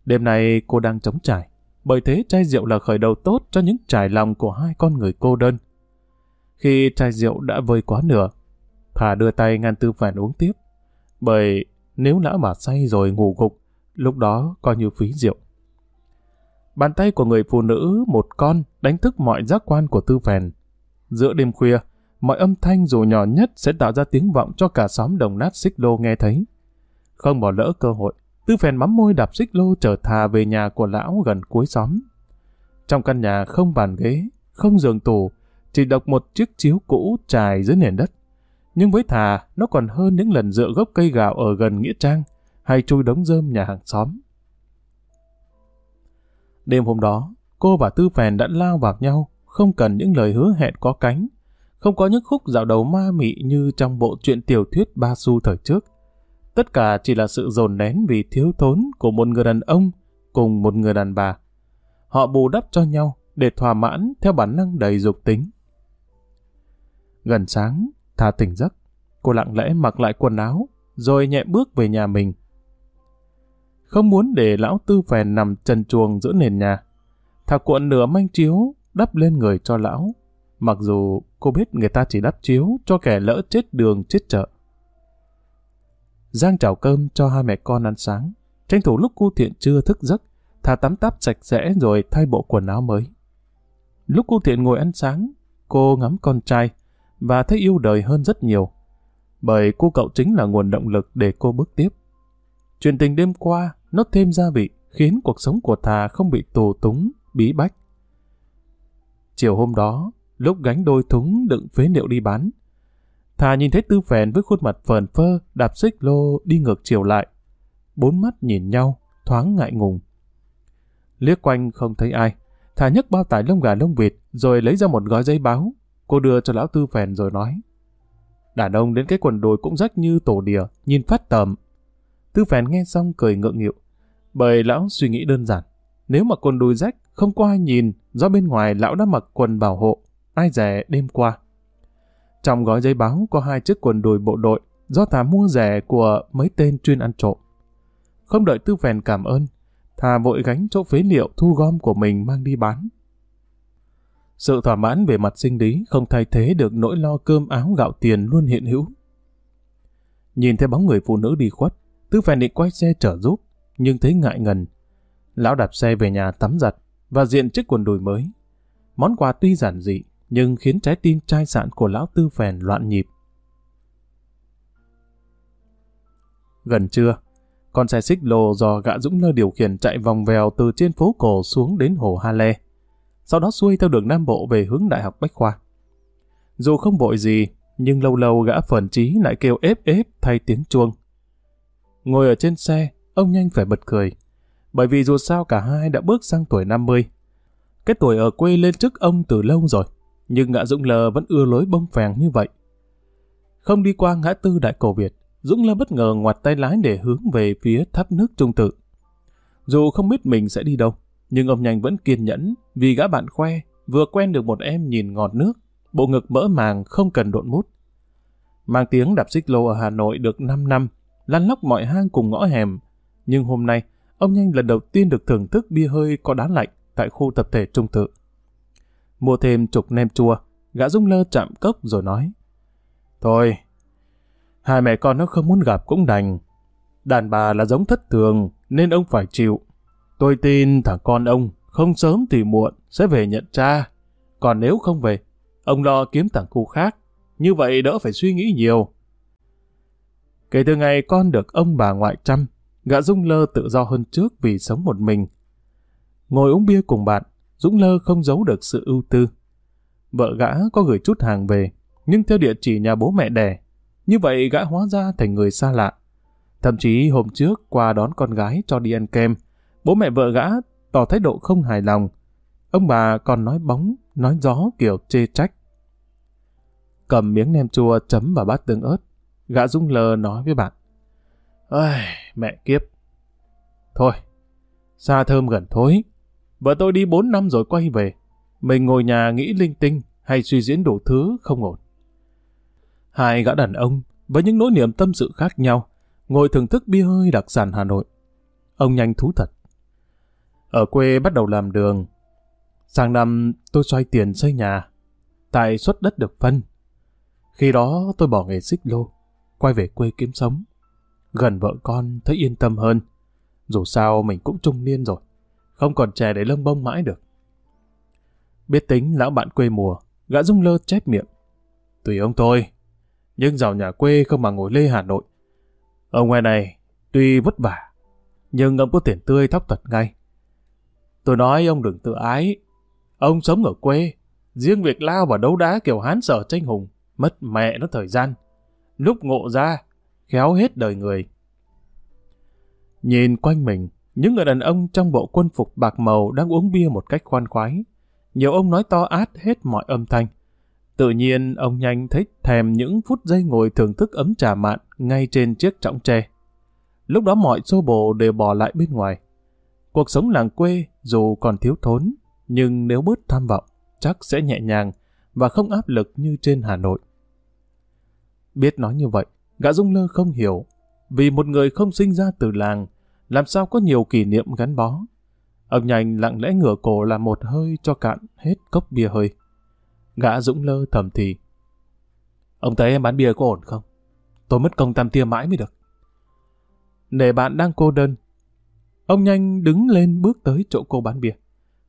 Đêm nay cô đang chống trải, bởi thế chai rượu là khởi đầu tốt cho những trải lòng của hai con người cô đơn. Khi chai rượu đã vơi quá nửa, thà đưa tay ngăn tư phèn uống tiếp, bởi nếu lão mà say rồi ngủ gục, lúc đó coi như phí rượu. Bàn tay của người phụ nữ một con đánh thức mọi giác quan của tư phèn. Giữa đêm khuya, mọi âm thanh dù nhỏ nhất sẽ tạo ra tiếng vọng cho cả xóm đồng nát xích lô nghe thấy. Không bỏ lỡ cơ hội, tư phèn mắm môi đạp xích lô trở thà về nhà của lão gần cuối xóm. Trong căn nhà không bàn ghế, không giường tủ, chỉ độc một chiếc chiếu cũ trải dưới nền đất. Nhưng với thà, nó còn hơn những lần dựa gốc cây gạo ở gần Nghĩa Trang, hay chui đống rơm nhà hàng xóm. Đêm hôm đó, cô và Tư Phèn đã lao vào nhau, không cần những lời hứa hẹn có cánh, không có những khúc dạo đầu ma mị như trong bộ truyện tiểu thuyết Ba Su thời trước. Tất cả chỉ là sự dồn nén vì thiếu thốn của một người đàn ông cùng một người đàn bà. Họ bù đắp cho nhau để thỏa mãn theo bản năng đầy dục tính. Gần sáng, Tha tỉnh giấc, cô lặng lẽ mặc lại quần áo, rồi nhẹ bước về nhà mình. Không muốn để lão tư phèn nằm trần chuồng giữa nền nhà. Thà cuộn nửa manh chiếu đắp lên người cho lão, mặc dù cô biết người ta chỉ đắp chiếu cho kẻ lỡ chết đường chết chợ. Giang chảo cơm cho hai mẹ con ăn sáng, tranh thủ lúc cô thiện chưa thức giấc, thà tắm táp sạch sẽ rồi thay bộ quần áo mới. Lúc cô thiện ngồi ăn sáng, cô ngắm con trai và thấy yêu đời hơn rất nhiều. Bởi cô cậu chính là nguồn động lực để cô bước tiếp. Chuyện tình đêm qua, nó thêm gia vị, khiến cuộc sống của Thà không bị tù túng, bí bách. Chiều hôm đó, lúc gánh đôi thúng đựng phế liệu đi bán, Thà nhìn thấy Tư Phèn với khuôn mặt phờn phơ, đạp xích lô đi ngược chiều lại. Bốn mắt nhìn nhau, thoáng ngại ngùng. Liếc quanh không thấy ai, Thà nhấc bao tải lông gà lông vịt, rồi lấy ra một gói giấy báo. Cô đưa cho lão Tư Phèn rồi nói. Đàn ông đến cái quần đùi cũng rách như tổ đìa, nhìn phát tầm. Tư Phèn nghe xong cười ngượng nghịu. Bởi lão suy nghĩ đơn giản. Nếu mà quần đùi rách, không có ai nhìn, do bên ngoài lão đã mặc quần bảo hộ, ai rẻ đêm qua. Trong gói giấy báo có hai chiếc quần đùi bộ đội do Thà mua rẻ của mấy tên chuyên ăn trộm. Không đợi Tư Phèn cảm ơn, Thà vội gánh chỗ phế liệu thu gom của mình mang đi bán. Sự thỏa mãn về mặt sinh lý không thay thế được nỗi lo cơm áo gạo tiền luôn hiện hữu. Nhìn thấy bóng người phụ nữ đi khuất, Tư Phèn định quay xe trở giúp, nhưng thấy ngại ngần. Lão đạp xe về nhà tắm giặt và diện chiếc quần đùi mới. Món quà tuy giản dị, nhưng khiến trái tim chai sạn của lão tư phèn loạn nhịp. Gần trưa, con xe xích lô do gã Dũng Lơ điều khiển chạy vòng vèo từ trên phố cổ xuống đến hồ Ha Lê, sau đó xuôi theo đường Nam Bộ về hướng Đại học Bách Khoa. Dù không vội gì, nhưng lâu lâu gã phần trí lại kêu ép ép thay tiếng chuông. Ngồi ở trên xe, ông nhanh phải bật cười, bởi vì dù sao cả hai đã bước sang tuổi 50. Cái tuổi ở quê lên trước ông từ lâu rồi nhưng ngã Dũng lờ vẫn ưa lối bông phèn như vậy. Không đi qua ngã tư Đại Cổ Việt, Dũng Lơ bất ngờ ngoặt tay lái để hướng về phía tháp nước trung tự. Dù không biết mình sẽ đi đâu, nhưng ông nhanh vẫn kiên nhẫn vì gã bạn khoe vừa quen được một em nhìn ngọt nước, bộ ngực mỡ màng không cần độn mút. Mang tiếng đạp xích lô ở Hà Nội được 5 năm, lăn lóc mọi hang cùng ngõ hẻm. Nhưng hôm nay, ông nhanh lần đầu tiên được thưởng thức bia hơi có đá lạnh tại khu tập thể trung tự mua thêm chục nem chua. Gã rung Lơ chạm cốc rồi nói. Thôi, hai mẹ con nó không muốn gặp cũng đành. Đàn bà là giống thất thường, nên ông phải chịu. Tôi tin thằng con ông, không sớm thì muộn, sẽ về nhận cha. Còn nếu không về, ông lo kiếm thằng cu khác. Như vậy đỡ phải suy nghĩ nhiều. Kể từ ngày con được ông bà ngoại chăm, gã Dung Lơ tự do hơn trước vì sống một mình. Ngồi uống bia cùng bạn, Dũng Lơ không giấu được sự ưu tư. Vợ gã có gửi chút hàng về, nhưng theo địa chỉ nhà bố mẹ đẻ. Như vậy gã hóa ra thành người xa lạ. Thậm chí hôm trước qua đón con gái cho đi ăn kem, bố mẹ vợ gã tỏ thái độ không hài lòng. Ông bà còn nói bóng, nói gió kiểu chê trách. Cầm miếng nem chua chấm vào bát tương ớt, gã rung lờ nói với bạn. Ây, mẹ kiếp. Thôi, xa thơm gần thối, Vợ tôi đi 4 năm rồi quay về. Mình ngồi nhà nghĩ linh tinh hay suy diễn đủ thứ không ổn. Hai gã đàn ông với những nỗi niềm tâm sự khác nhau ngồi thưởng thức bia hơi đặc sản Hà Nội. Ông nhanh thú thật. Ở quê bắt đầu làm đường. Sang năm tôi xoay tiền xây nhà. Tại xuất đất được phân. Khi đó tôi bỏ nghề xích lô, quay về quê kiếm sống. Gần vợ con thấy yên tâm hơn. Dù sao mình cũng trung niên rồi không còn trẻ để lông bông mãi được. Biết tính lão bạn quê mùa, gã rung lơ chép miệng. Tùy ông tôi, nhưng giàu nhà quê không mà ngồi lê Hà Nội. Ở ngoài này, tuy vất vả, nhưng ông có tiền tươi thóc thật ngay. Tôi nói ông đừng tự ái. Ông sống ở quê, riêng việc lao và đấu đá kiểu hán sở tranh hùng, mất mẹ nó thời gian. Lúc ngộ ra, khéo hết đời người. Nhìn quanh mình, những người đàn ông trong bộ quân phục bạc màu đang uống bia một cách khoan khoái. Nhiều ông nói to át hết mọi âm thanh. Tự nhiên ông nhanh thích thèm những phút giây ngồi thưởng thức ấm trà mạn ngay trên chiếc trọng tre. Lúc đó mọi xô bồ đều bỏ lại bên ngoài. Cuộc sống làng quê dù còn thiếu thốn, nhưng nếu bớt tham vọng, chắc sẽ nhẹ nhàng và không áp lực như trên Hà Nội. Biết nói như vậy, gã Dung Lơ không hiểu. Vì một người không sinh ra từ làng, làm sao có nhiều kỷ niệm gắn bó. Ông nhanh lặng lẽ ngửa cổ làm một hơi cho cạn hết cốc bia hơi. Gã dũng lơ thầm thì. Ông thấy em bán bia có ổn không? Tôi mất công tam tia mãi mới được. nể bạn đang cô đơn, ông nhanh đứng lên bước tới chỗ cô bán bia.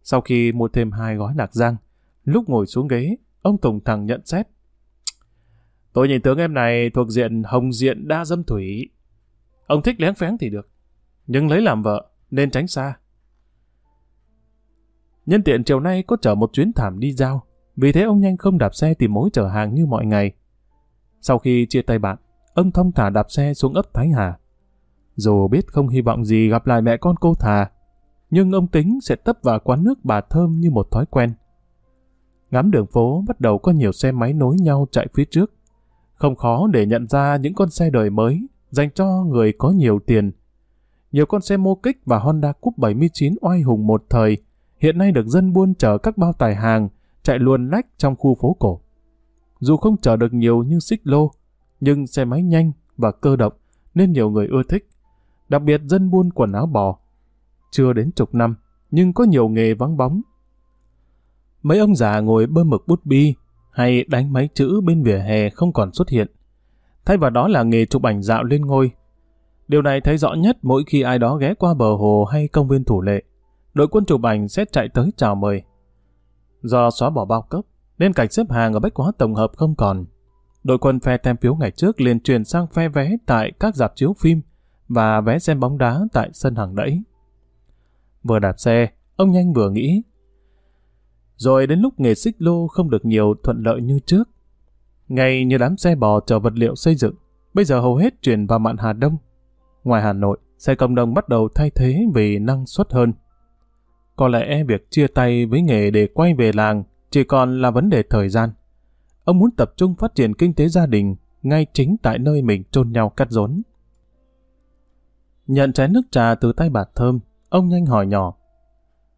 Sau khi mua thêm hai gói lạc rang, lúc ngồi xuống ghế, ông Tùng thẳng nhận xét. Tôi nhìn tướng em này thuộc diện hồng diện đa dâm thủy. Ông thích lén phén thì được, nhưng lấy làm vợ nên tránh xa. Nhân tiện chiều nay có chở một chuyến thảm đi giao, vì thế ông nhanh không đạp xe tìm mối chở hàng như mọi ngày. Sau khi chia tay bạn, ông thông thả đạp xe xuống ấp Thái Hà. Dù biết không hy vọng gì gặp lại mẹ con cô thà, nhưng ông tính sẽ tấp vào quán nước bà Thơm như một thói quen. Ngắm đường phố bắt đầu có nhiều xe máy nối nhau chạy phía trước. Không khó để nhận ra những con xe đời mới dành cho người có nhiều tiền. Nhiều con xe mô kích và Honda Cup 79 oai hùng một thời hiện nay được dân buôn chở các bao tải hàng chạy luồn lách trong khu phố cổ. Dù không chở được nhiều như xích lô, nhưng xe máy nhanh và cơ động nên nhiều người ưa thích. Đặc biệt dân buôn quần áo bò. Chưa đến chục năm, nhưng có nhiều nghề vắng bóng. Mấy ông già ngồi bơm mực bút bi hay đánh máy chữ bên vỉa hè không còn xuất hiện. Thay vào đó là nghề chụp ảnh dạo lên ngôi. Điều này thấy rõ nhất mỗi khi ai đó ghé qua bờ hồ hay công viên thủ lệ. Đội quân chụp ảnh sẽ chạy tới chào mời. Do xóa bỏ bao cấp, nên cảnh xếp hàng ở Bách Hóa Tổng hợp không còn. Đội quân phe tem phiếu ngày trước liền chuyển sang phe vé tại các dạp chiếu phim và vé xem bóng đá tại sân hàng đẫy. Vừa đạp xe, ông nhanh vừa nghĩ. Rồi đến lúc nghề xích lô không được nhiều thuận lợi như trước. Ngay như đám xe bò chở vật liệu xây dựng, bây giờ hầu hết chuyển vào mạn Hà Đông. Ngoài Hà Nội, xe cộng đồng bắt đầu thay thế vì năng suất hơn. Có lẽ việc chia tay với nghề để quay về làng chỉ còn là vấn đề thời gian. Ông muốn tập trung phát triển kinh tế gia đình ngay chính tại nơi mình chôn nhau cắt rốn. Nhận chén nước trà từ tay bà Thơm, ông nhanh hỏi nhỏ.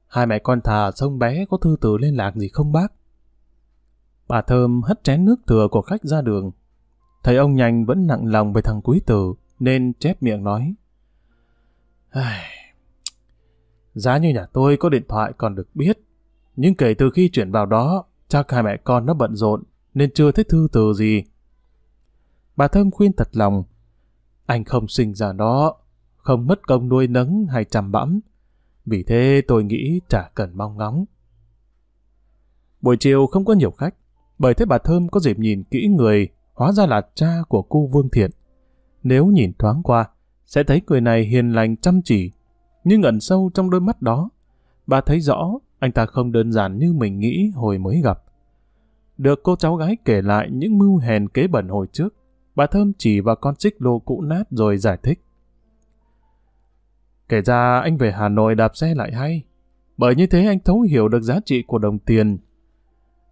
Hai mẹ con thà sông bé có thư từ liên lạc gì không bác? Bà Thơm hất chén nước thừa của khách ra đường. Thấy ông nhanh vẫn nặng lòng về thằng quý tử, nên chép miệng nói. Giá như nhà tôi có điện thoại còn được biết, nhưng kể từ khi chuyển vào đó, chắc hai mẹ con nó bận rộn, nên chưa thích thư từ gì. Bà Thơm khuyên thật lòng, anh không sinh ra đó, không mất công nuôi nấng hay chăm bẵm, vì thế tôi nghĩ chả cần mong ngóng. Buổi chiều không có nhiều khách, bởi thế bà Thơm có dịp nhìn kỹ người, hóa ra là cha của cô Vương Thiện. Nếu nhìn thoáng qua, sẽ thấy người này hiền lành chăm chỉ, nhưng ẩn sâu trong đôi mắt đó, bà thấy rõ anh ta không đơn giản như mình nghĩ hồi mới gặp. Được cô cháu gái kể lại những mưu hèn kế bẩn hồi trước, bà Thơm chỉ vào con xích lô cũ nát rồi giải thích. Kể ra anh về Hà Nội đạp xe lại hay, bởi như thế anh thấu hiểu được giá trị của đồng tiền.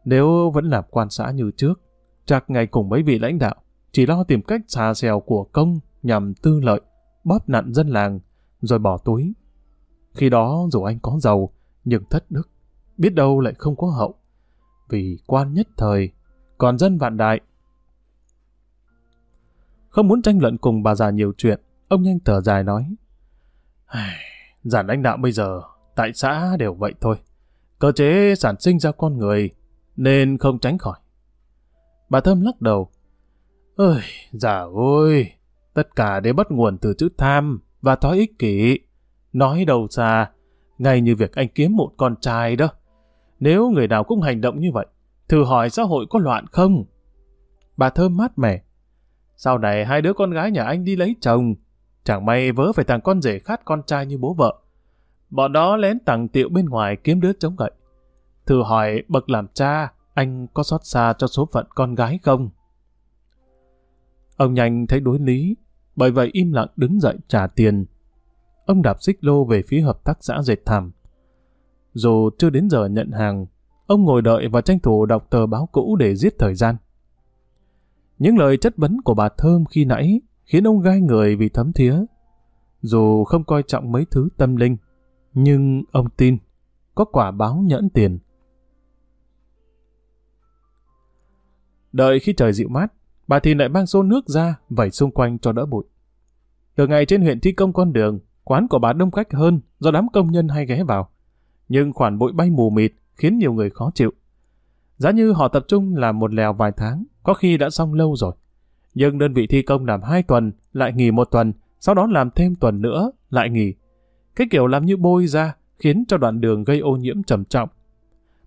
Nếu vẫn làm quan xã như trước, chắc ngày cùng mấy vị lãnh đạo, chỉ lo tìm cách xà xèo của công nhằm tư lợi, bóp nặn dân làng, rồi bỏ túi. Khi đó dù anh có giàu, nhưng thất đức, biết đâu lại không có hậu. Vì quan nhất thời, còn dân vạn đại. Không muốn tranh luận cùng bà già nhiều chuyện, ông nhanh thở dài nói. Giản lãnh đạo bây giờ, tại xã đều vậy thôi. Cơ chế sản sinh ra con người, nên không tránh khỏi. Bà Thơm lắc đầu. Ơi, giả ôi, tất cả đều bắt nguồn từ chữ tham và thói ích kỷ. Nói đầu xa, ngay như việc anh kiếm một con trai đó. Nếu người nào cũng hành động như vậy, thử hỏi xã hội có loạn không? Bà Thơm mát mẻ. Sau này hai đứa con gái nhà anh đi lấy chồng, chẳng may vớ phải thằng con rể khát con trai như bố vợ. Bọn đó lén tặng tiệu bên ngoài kiếm đứa chống gậy. Thử hỏi bậc làm cha, anh có xót xa cho số phận con gái không? Ông nhanh thấy đối lý, bởi vậy im lặng đứng dậy trả tiền. Ông đạp xích lô về phía hợp tác xã dệt thảm. Dù chưa đến giờ nhận hàng, ông ngồi đợi và tranh thủ đọc tờ báo cũ để giết thời gian. Những lời chất vấn của bà Thơm khi nãy khiến ông gai người vì thấm thía. Dù không coi trọng mấy thứ tâm linh, nhưng ông tin có quả báo nhẫn tiền. Đợi khi trời dịu mát, bà Thìn lại mang xô nước ra, vẩy xung quanh cho đỡ bụi. Từ ngày trên huyện thi công con đường, quán của bà đông khách hơn do đám công nhân hay ghé vào. Nhưng khoản bụi bay mù mịt khiến nhiều người khó chịu. Giá như họ tập trung làm một lèo vài tháng, có khi đã xong lâu rồi. Nhưng đơn vị thi công làm hai tuần, lại nghỉ một tuần, sau đó làm thêm tuần nữa, lại nghỉ. Cái kiểu làm như bôi ra, khiến cho đoạn đường gây ô nhiễm trầm trọng.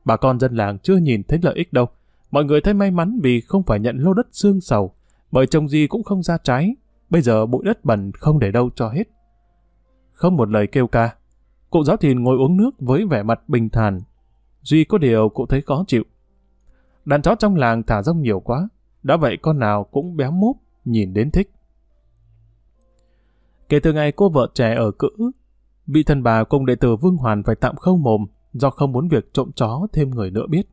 Bà con dân làng chưa nhìn thấy lợi ích đâu, Mọi người thấy may mắn vì không phải nhận lô đất xương sầu, bởi trồng gì cũng không ra trái. Bây giờ bụi đất bẩn không để đâu cho hết. Không một lời kêu ca. Cụ giáo thìn ngồi uống nước với vẻ mặt bình thản. Duy có điều cụ thấy khó chịu. Đàn chó trong làng thả rông nhiều quá. Đã vậy con nào cũng béo múp, nhìn đến thích. Kể từ ngày cô vợ trẻ ở cữ, vị thần bà cùng đệ tử Vương Hoàn phải tạm khâu mồm do không muốn việc trộm chó thêm người nữa biết.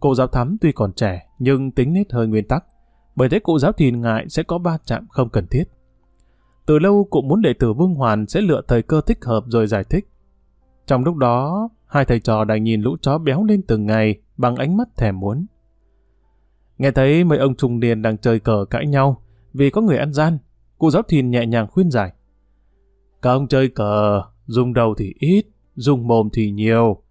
Cô giáo thắm tuy còn trẻ nhưng tính nết hơi nguyên tắc, bởi thế cụ giáo thìn ngại sẽ có ba chạm không cần thiết. Từ lâu cụ muốn đệ tử Vương Hoàn sẽ lựa thời cơ thích hợp rồi giải thích. Trong lúc đó, hai thầy trò đang nhìn lũ chó béo lên từng ngày bằng ánh mắt thèm muốn. Nghe thấy mấy ông trung niên đang chơi cờ cãi nhau vì có người ăn gian, cụ giáo thìn nhẹ nhàng khuyên giải. Các ông chơi cờ, dùng đầu thì ít, dùng mồm thì nhiều.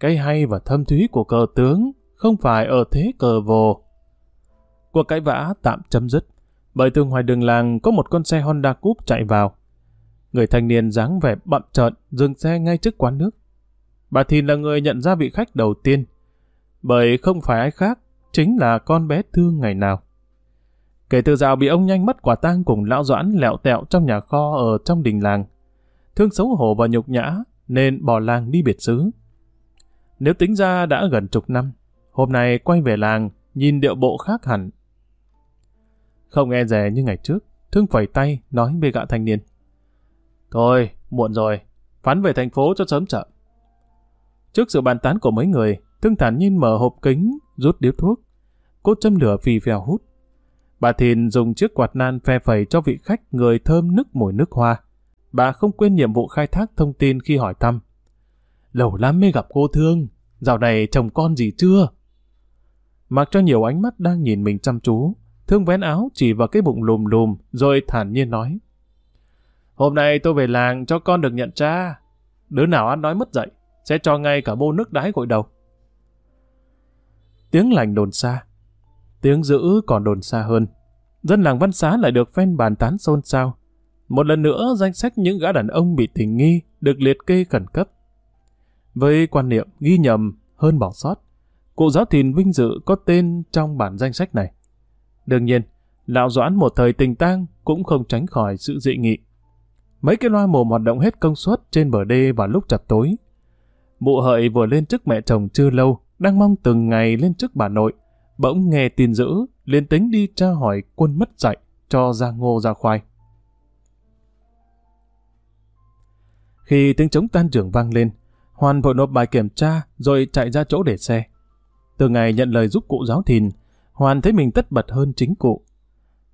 Cái hay và thâm thúy của cờ tướng không phải ở thế cờ vồ. Cuộc cãi vã tạm chấm dứt, bởi từ ngoài đường làng có một con xe Honda Coupe chạy vào. Người thanh niên dáng vẻ bậm trợn dừng xe ngay trước quán nước. Bà Thìn là người nhận ra vị khách đầu tiên, bởi không phải ai khác, chính là con bé thương ngày nào. Kể từ dạo bị ông nhanh mất quả tang cùng lão doãn lẹo tẹo trong nhà kho ở trong đình làng, thương xấu hổ và nhục nhã nên bỏ làng đi biệt xứ. Nếu tính ra đã gần chục năm, hôm nay quay về làng, nhìn điệu bộ khác hẳn. Không nghe rè như ngày trước, thương phẩy tay nói với gã thanh niên. Thôi, muộn rồi, phán về thành phố cho sớm chợ. Trước sự bàn tán của mấy người, thương thản nhiên mở hộp kính, rút điếu thuốc. Cô châm lửa phì phèo hút. Bà Thìn dùng chiếc quạt nan phe phẩy cho vị khách người thơm nức mùi nước hoa. Bà không quên nhiệm vụ khai thác thông tin khi hỏi thăm. Lâu lắm mới gặp cô Thương, dạo này chồng con gì chưa? Mặc cho nhiều ánh mắt đang nhìn mình chăm chú, Thương vén áo chỉ vào cái bụng lùm lùm, rồi thản nhiên nói. Hôm nay tôi về làng cho con được nhận cha. Đứa nào ăn nói mất dậy, sẽ cho ngay cả bô nước đái gội đầu. Tiếng lành đồn xa. Tiếng dữ còn đồn xa hơn. Dân làng Văn Xá lại được phen bàn tán xôn xao. Một lần nữa, danh sách những gã đàn ông bị tình nghi được liệt kê khẩn cấp. Với quan niệm ghi nhầm hơn bỏ sót, cụ giáo thìn vinh dự có tên trong bản danh sách này. Đương nhiên, lão doãn một thời tình tang cũng không tránh khỏi sự dị nghị. Mấy cái loa mồm hoạt động hết công suất trên bờ đê vào lúc chập tối. Mụ hợi vừa lên chức mẹ chồng chưa lâu, đang mong từng ngày lên chức bà nội. Bỗng nghe tin dữ, liền tính đi tra hỏi quân mất dạy, cho ra ngô ra khoai. Khi tiếng trống tan trường vang lên, Hoàn vội nộp bài kiểm tra rồi chạy ra chỗ để xe. Từ ngày nhận lời giúp cụ giáo thìn, Hoàn thấy mình tất bật hơn chính cụ.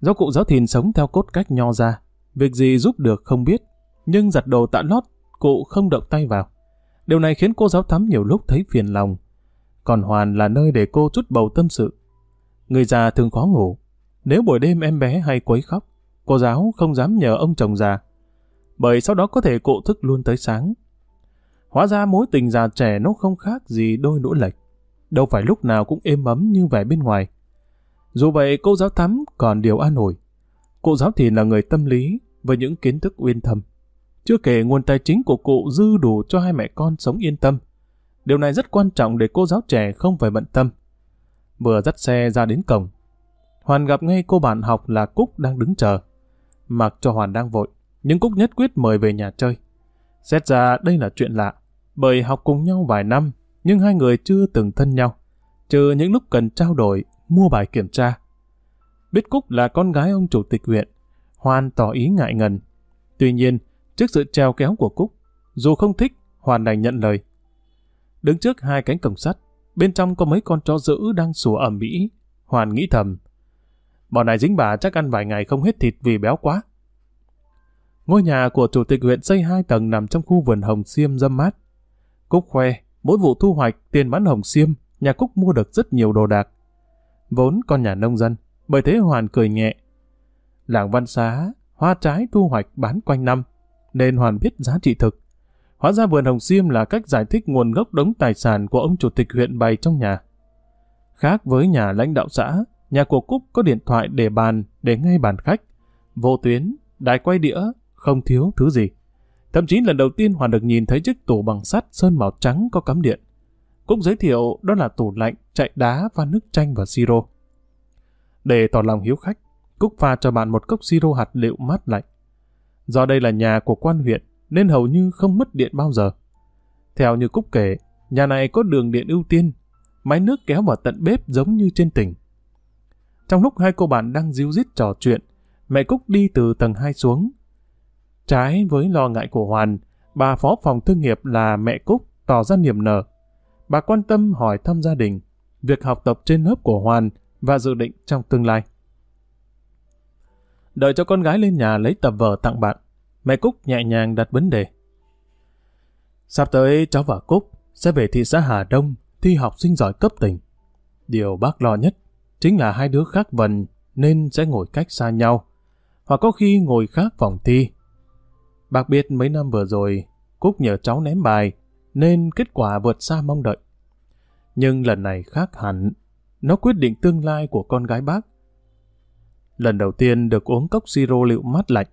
Do cụ giáo thìn sống theo cốt cách nho ra, việc gì giúp được không biết, nhưng giặt đồ tạ lót, cụ không động tay vào. Điều này khiến cô giáo thắm nhiều lúc thấy phiền lòng. Còn Hoàn là nơi để cô chút bầu tâm sự. Người già thường khó ngủ. Nếu buổi đêm em bé hay quấy khóc, cô giáo không dám nhờ ông chồng già. Bởi sau đó có thể cụ thức luôn tới sáng. Hóa ra mối tình già trẻ nó không khác gì đôi đũa lệch. Đâu phải lúc nào cũng êm ấm như vẻ bên ngoài. Dù vậy cô giáo tắm còn điều an ủi. Cụ giáo thì là người tâm lý với những kiến thức uyên thâm. Chưa kể nguồn tài chính của cụ dư đủ cho hai mẹ con sống yên tâm. Điều này rất quan trọng để cô giáo trẻ không phải bận tâm. Vừa dắt xe ra đến cổng, Hoàn gặp ngay cô bạn học là Cúc đang đứng chờ. Mặc cho Hoàn đang vội, nhưng Cúc nhất quyết mời về nhà chơi. Xét ra đây là chuyện lạ, bởi học cùng nhau vài năm, nhưng hai người chưa từng thân nhau, trừ những lúc cần trao đổi mua bài kiểm tra. Biết Cúc là con gái ông chủ tịch huyện, Hoàn tỏ ý ngại ngần. Tuy nhiên, trước sự treo kéo của Cúc, dù không thích, Hoàn đành nhận lời. Đứng trước hai cánh cổng sắt, bên trong có mấy con chó dữ đang sủa ẩm mỹ. Hoàn nghĩ thầm, bọn này dính bà chắc ăn vài ngày không hết thịt vì béo quá. Ngôi nhà của chủ tịch huyện xây hai tầng nằm trong khu vườn hồng xiêm dâm mát. Cúc khoe, mỗi vụ thu hoạch tiền bán hồng xiêm, nhà Cúc mua được rất nhiều đồ đạc vốn con nhà nông dân, bởi thế Hoàn cười nhẹ. Làng Văn Xá, hoa trái thu hoạch bán quanh năm, nên Hoàn biết giá trị thực. Hóa ra vườn hồng xiêm là cách giải thích nguồn gốc đống tài sản của ông chủ tịch huyện bày trong nhà. Khác với nhà lãnh đạo xã, nhà của Cúc có điện thoại để bàn, để ngay bàn khách, vô tuyến, đài quay đĩa, không thiếu thứ gì. Thậm chí lần đầu tiên Hoàn được nhìn thấy chiếc tủ bằng sắt sơn màu trắng có cắm điện. Cúc giới thiệu đó là tủ lạnh, chạy đá pha nước chanh và siro. Để tỏ lòng hiếu khách, Cúc pha cho bạn một cốc siro hạt liệu mát lạnh. Do đây là nhà của quan huyện, nên hầu như không mất điện bao giờ. Theo như Cúc kể, nhà này có đường điện ưu tiên, máy nước kéo vào tận bếp giống như trên tỉnh. Trong lúc hai cô bạn đang díu dít trò chuyện, mẹ Cúc đi từ tầng 2 xuống. Trái với lo ngại của Hoàn, bà phó phòng thương nghiệp là mẹ Cúc tỏ ra niềm nở. Bà quan tâm hỏi thăm gia đình, việc học tập trên lớp của Hoàn và dự định trong tương lai. Đợi cho con gái lên nhà lấy tập vở tặng bạn, mẹ Cúc nhẹ nhàng đặt vấn đề. Sắp tới cháu và Cúc sẽ về thị xã Hà Đông thi học sinh giỏi cấp tỉnh. Điều bác lo nhất chính là hai đứa khác vần nên sẽ ngồi cách xa nhau, hoặc có khi ngồi khác phòng thi. Bác biết mấy năm vừa rồi, Cúc nhờ cháu ném bài, nên kết quả vượt xa mong đợi. Nhưng lần này khác hẳn, nó quyết định tương lai của con gái bác. Lần đầu tiên được uống cốc siro liệu mát lạnh,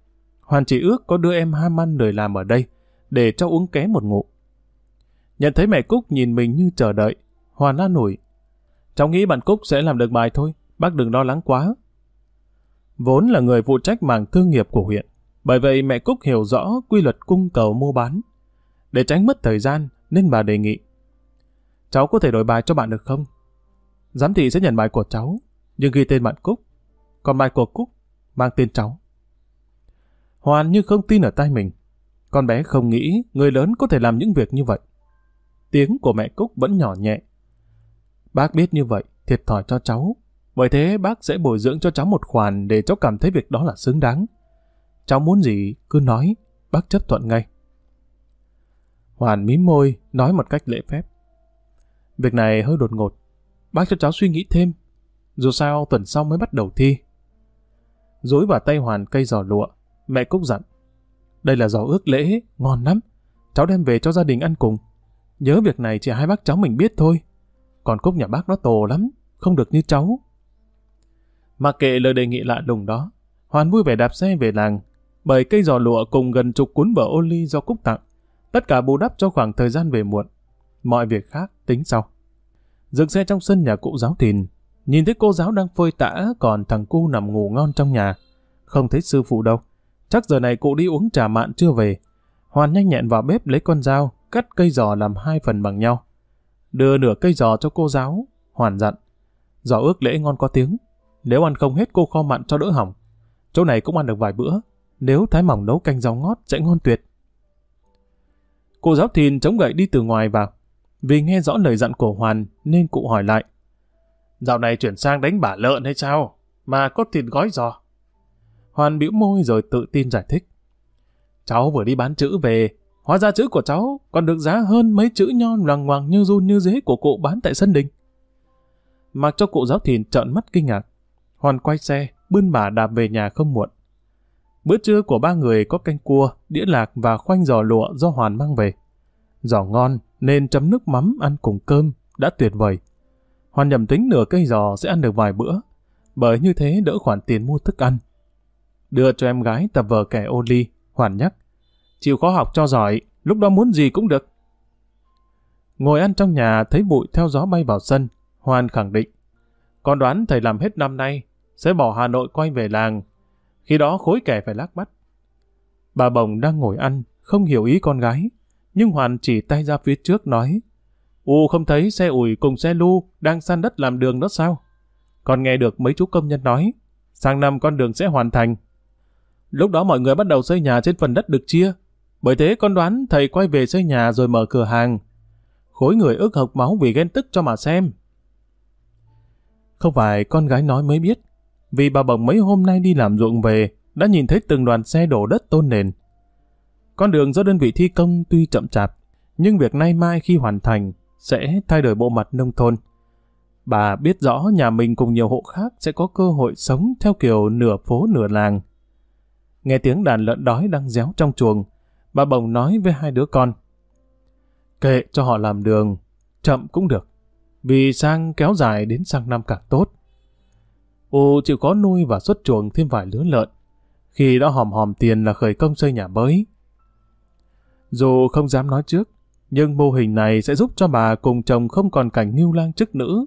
Hoàn chỉ ước có đưa em ham ăn đời làm ở đây, để cho uống ké một ngụ. Nhận thấy mẹ Cúc nhìn mình như chờ đợi, Hoàn la nổi. Cháu nghĩ bạn Cúc sẽ làm được bài thôi, bác đừng lo lắng quá. Vốn là người phụ trách mảng thương nghiệp của huyện, bởi vậy mẹ Cúc hiểu rõ quy luật cung cầu mua bán. Để tránh mất thời gian, nên bà đề nghị. Cháu có thể đổi bài cho bạn được không? Giám thị sẽ nhận bài của cháu, nhưng ghi tên bạn Cúc. Còn bài của Cúc mang tên cháu. Hoàn như không tin ở tay mình. Con bé không nghĩ người lớn có thể làm những việc như vậy. Tiếng của mẹ Cúc vẫn nhỏ nhẹ. Bác biết như vậy, thiệt thòi cho cháu. Bởi thế bác sẽ bồi dưỡng cho cháu một khoản để cháu cảm thấy việc đó là xứng đáng. Cháu muốn gì, cứ nói, bác chấp thuận ngay. Hoàn mím môi, nói một cách lễ phép. Việc này hơi đột ngột. Bác cho cháu suy nghĩ thêm. Dù sao tuần sau mới bắt đầu thi. Dối vào tay Hoàn cây giò lụa, mẹ Cúc dặn. Đây là giò ước lễ, ngon lắm. Cháu đem về cho gia đình ăn cùng. Nhớ việc này chỉ hai bác cháu mình biết thôi. Còn Cúc nhà bác nó tổ lắm, không được như cháu. Mặc kệ lời đề nghị lạ lùng đó, Hoàn vui vẻ đạp xe về làng, bởi cây giò lụa cùng gần chục cuốn vở ô ly do Cúc tặng. Tất cả bù đắp cho khoảng thời gian về muộn. Mọi việc khác tính sau. Dừng xe trong sân nhà cụ giáo thìn, nhìn thấy cô giáo đang phơi tã còn thằng cu nằm ngủ ngon trong nhà. Không thấy sư phụ đâu. Chắc giờ này cụ đi uống trà mạn chưa về. Hoàn nhanh nhẹn vào bếp lấy con dao, cắt cây giò làm hai phần bằng nhau. Đưa nửa cây giò cho cô giáo, Hoàn dặn. Giò ước lễ ngon có tiếng. Nếu ăn không hết cô kho mặn cho đỡ hỏng. Chỗ này cũng ăn được vài bữa. Nếu thái mỏng nấu canh rau ngót sẽ ngon tuyệt. Cô giáo thìn chống gậy đi từ ngoài vào. Vì nghe rõ lời dặn của Hoàn nên cụ hỏi lại. Dạo này chuyển sang đánh bả lợn hay sao? Mà có thịt gói giò. Hoàn bĩu môi rồi tự tin giải thích. Cháu vừa đi bán chữ về, hóa ra chữ của cháu còn được giá hơn mấy chữ nhon loằng ngoằng như run như dế của cụ bán tại sân đình. Mặc cho cụ giáo thìn trợn mắt kinh ngạc. Hoàn quay xe, bươn bà đạp về nhà không muộn. Bữa trưa của ba người có canh cua, đĩa lạc và khoanh giò lụa do Hoàn mang về. Giò ngon nên chấm nước mắm ăn cùng cơm, đã tuyệt vời. Hoàn nhầm tính nửa cây giò sẽ ăn được vài bữa, bởi như thế đỡ khoản tiền mua thức ăn. Đưa cho em gái tập vở kẻ ô ly, Hoàn nhắc. Chịu khó học cho giỏi, lúc đó muốn gì cũng được. Ngồi ăn trong nhà thấy bụi theo gió bay vào sân, Hoàn khẳng định. Con đoán thầy làm hết năm nay, sẽ bỏ Hà Nội quay về làng. Khi đó khối kẻ phải lác mắt. Bà Bồng đang ngồi ăn, không hiểu ý con gái, nhưng Hoàn chỉ tay ra phía trước nói U không thấy xe ủi cùng xe lu đang san đất làm đường đó sao? Còn nghe được mấy chú công nhân nói, sang năm con đường sẽ hoàn thành. Lúc đó mọi người bắt đầu xây nhà trên phần đất được chia. Bởi thế con đoán thầy quay về xây nhà rồi mở cửa hàng. Khối người ức hộc máu vì ghen tức cho mà xem. Không phải con gái nói mới biết. Vì bà bồng mấy hôm nay đi làm ruộng về, đã nhìn thấy từng đoàn xe đổ đất tôn nền. Con đường do đơn vị thi công tuy chậm chạp, nhưng việc nay mai khi hoàn thành sẽ thay đổi bộ mặt nông thôn. Bà biết rõ nhà mình cùng nhiều hộ khác sẽ có cơ hội sống theo kiểu nửa phố nửa làng. Nghe tiếng đàn lợn đói đang réo trong chuồng, bà bồng nói với hai đứa con. Kệ cho họ làm đường, chậm cũng được, vì sang kéo dài đến sang năm càng tốt. Ồ chịu có nuôi và xuất chuồng thêm vài lứa lợn, khi đã hòm hòm tiền là khởi công xây nhà mới. Dù không dám nói trước, Nhưng mô hình này sẽ giúp cho bà cùng chồng không còn cảnh ngưu lang chức nữ.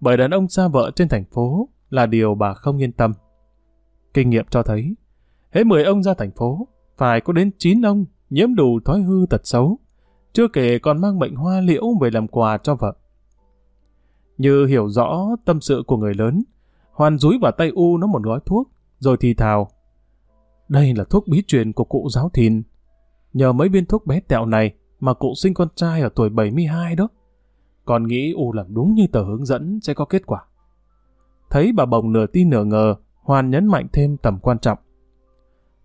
Bởi đàn ông xa vợ trên thành phố là điều bà không yên tâm. Kinh nghiệm cho thấy, hễ 10 ông ra thành phố, phải có đến 9 ông nhiễm đủ thói hư tật xấu, chưa kể còn mang bệnh hoa liễu về làm quà cho vợ. Như hiểu rõ tâm sự của người lớn, Hoàn rúi vào tay U nó một gói thuốc, rồi thì thào. Đây là thuốc bí truyền của cụ giáo thìn. Nhờ mấy viên thuốc bé tẹo này mà cụ sinh con trai ở tuổi 72 đó. Còn nghĩ U làm đúng như tờ hướng dẫn sẽ có kết quả. Thấy bà bồng nửa tin nửa ngờ, Hoàn nhấn mạnh thêm tầm quan trọng.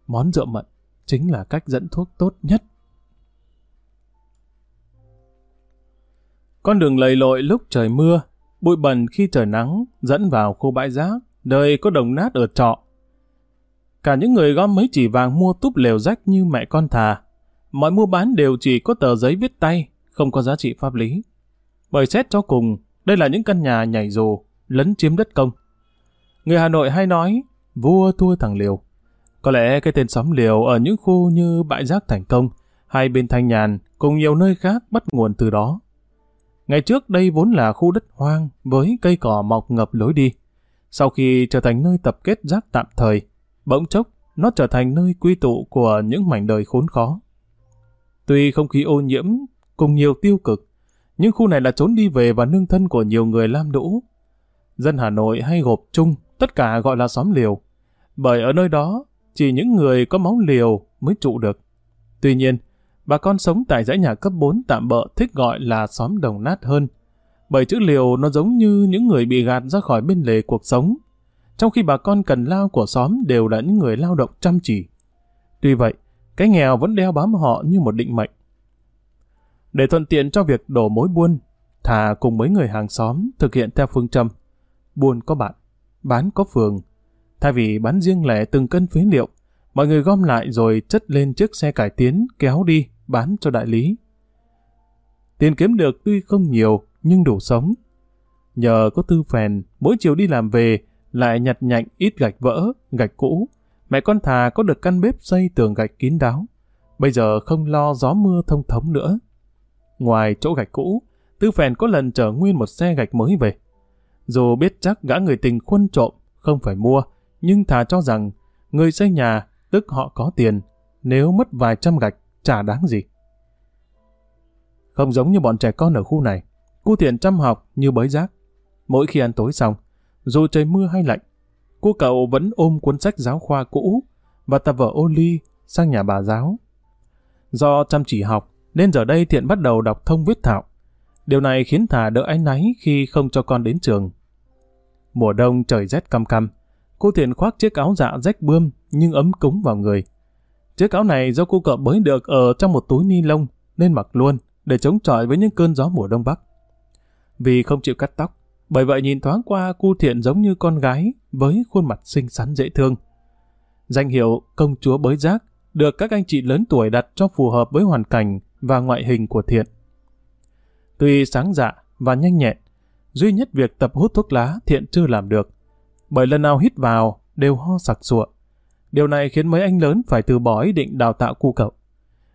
Món rượu mận chính là cách dẫn thuốc tốt nhất. Con đường lầy lội lúc trời mưa, bụi bẩn khi trời nắng, dẫn vào khu bãi rác, đời có đồng nát ở trọ. Cả những người gom mấy chỉ vàng mua túp lều rách như mẹ con thà. Mọi mua bán đều chỉ có tờ giấy viết tay, không có giá trị pháp lý. Bởi xét cho cùng, đây là những căn nhà nhảy dù, lấn chiếm đất công. Người Hà Nội hay nói, vua thua thằng liều. Có lẽ cái tên xóm liều ở những khu như bãi rác thành công, hay bên Thanh Nhàn, cùng nhiều nơi khác bắt nguồn từ đó. Ngày trước đây vốn là khu đất hoang với cây cỏ mọc ngập lối đi. Sau khi trở thành nơi tập kết rác tạm thời, bỗng chốc nó trở thành nơi quy tụ của những mảnh đời khốn khó. Tuy không khí ô nhiễm cùng nhiều tiêu cực, nhưng khu này là trốn đi về và nương thân của nhiều người lam đũ. Dân Hà Nội hay gộp chung, tất cả gọi là xóm liều. Bởi ở nơi đó, chỉ những người có máu liều mới trụ được. Tuy nhiên, bà con sống tại dãy nhà cấp 4 tạm bợ thích gọi là xóm đồng nát hơn. Bởi chữ liều nó giống như những người bị gạt ra khỏi bên lề cuộc sống. Trong khi bà con cần lao của xóm đều là những người lao động chăm chỉ. Tuy vậy, cái nghèo vẫn đeo bám họ như một định mệnh. Để thuận tiện cho việc đổ mối buôn, thà cùng mấy người hàng xóm thực hiện theo phương châm buôn có bạn, bán có phường. Thay vì bán riêng lẻ từng cân phế liệu, mọi người gom lại rồi chất lên chiếc xe cải tiến kéo đi bán cho đại lý. Tiền kiếm được tuy không nhiều, nhưng đủ sống. Nhờ có tư phèn, mỗi chiều đi làm về, lại nhặt nhạnh ít gạch vỡ, gạch cũ. Mẹ con thà có được căn bếp xây tường gạch kín đáo. Bây giờ không lo gió mưa thông thống nữa. Ngoài chỗ gạch cũ, Tư Phèn có lần chở nguyên một xe gạch mới về. Dù biết chắc gã người tình khuân trộm, không phải mua, nhưng thà cho rằng người xây nhà, tức họ có tiền, nếu mất vài trăm gạch chả đáng gì. Không giống như bọn trẻ con ở khu này, cô Thiện chăm học như bới rác. Mỗi khi ăn tối xong, dù trời mưa hay lạnh, cô cậu vẫn ôm cuốn sách giáo khoa cũ và tập vở ô ly sang nhà bà giáo. Do chăm chỉ học, nên giờ đây Thiện bắt đầu đọc thông viết thạo. Điều này khiến Thà đỡ áy náy khi không cho con đến trường. Mùa đông trời rét căm căm, cô Thiện khoác chiếc áo dạ rách bươm nhưng ấm cúng vào người. Chiếc áo này do cô cậu bới được ở trong một túi ni lông nên mặc luôn để chống chọi với những cơn gió mùa đông bắc. Vì không chịu cắt tóc, bởi vậy nhìn thoáng qua cô thiện giống như con gái với khuôn mặt xinh xắn dễ thương. Danh hiệu công chúa bới rác được các anh chị lớn tuổi đặt cho phù hợp với hoàn cảnh và ngoại hình của thiện. Tuy sáng dạ và nhanh nhẹn, duy nhất việc tập hút thuốc lá thiện chưa làm được, bởi lần nào hít vào đều ho sặc sụa. Điều này khiến mấy anh lớn phải từ bỏ ý định đào tạo cu cậu.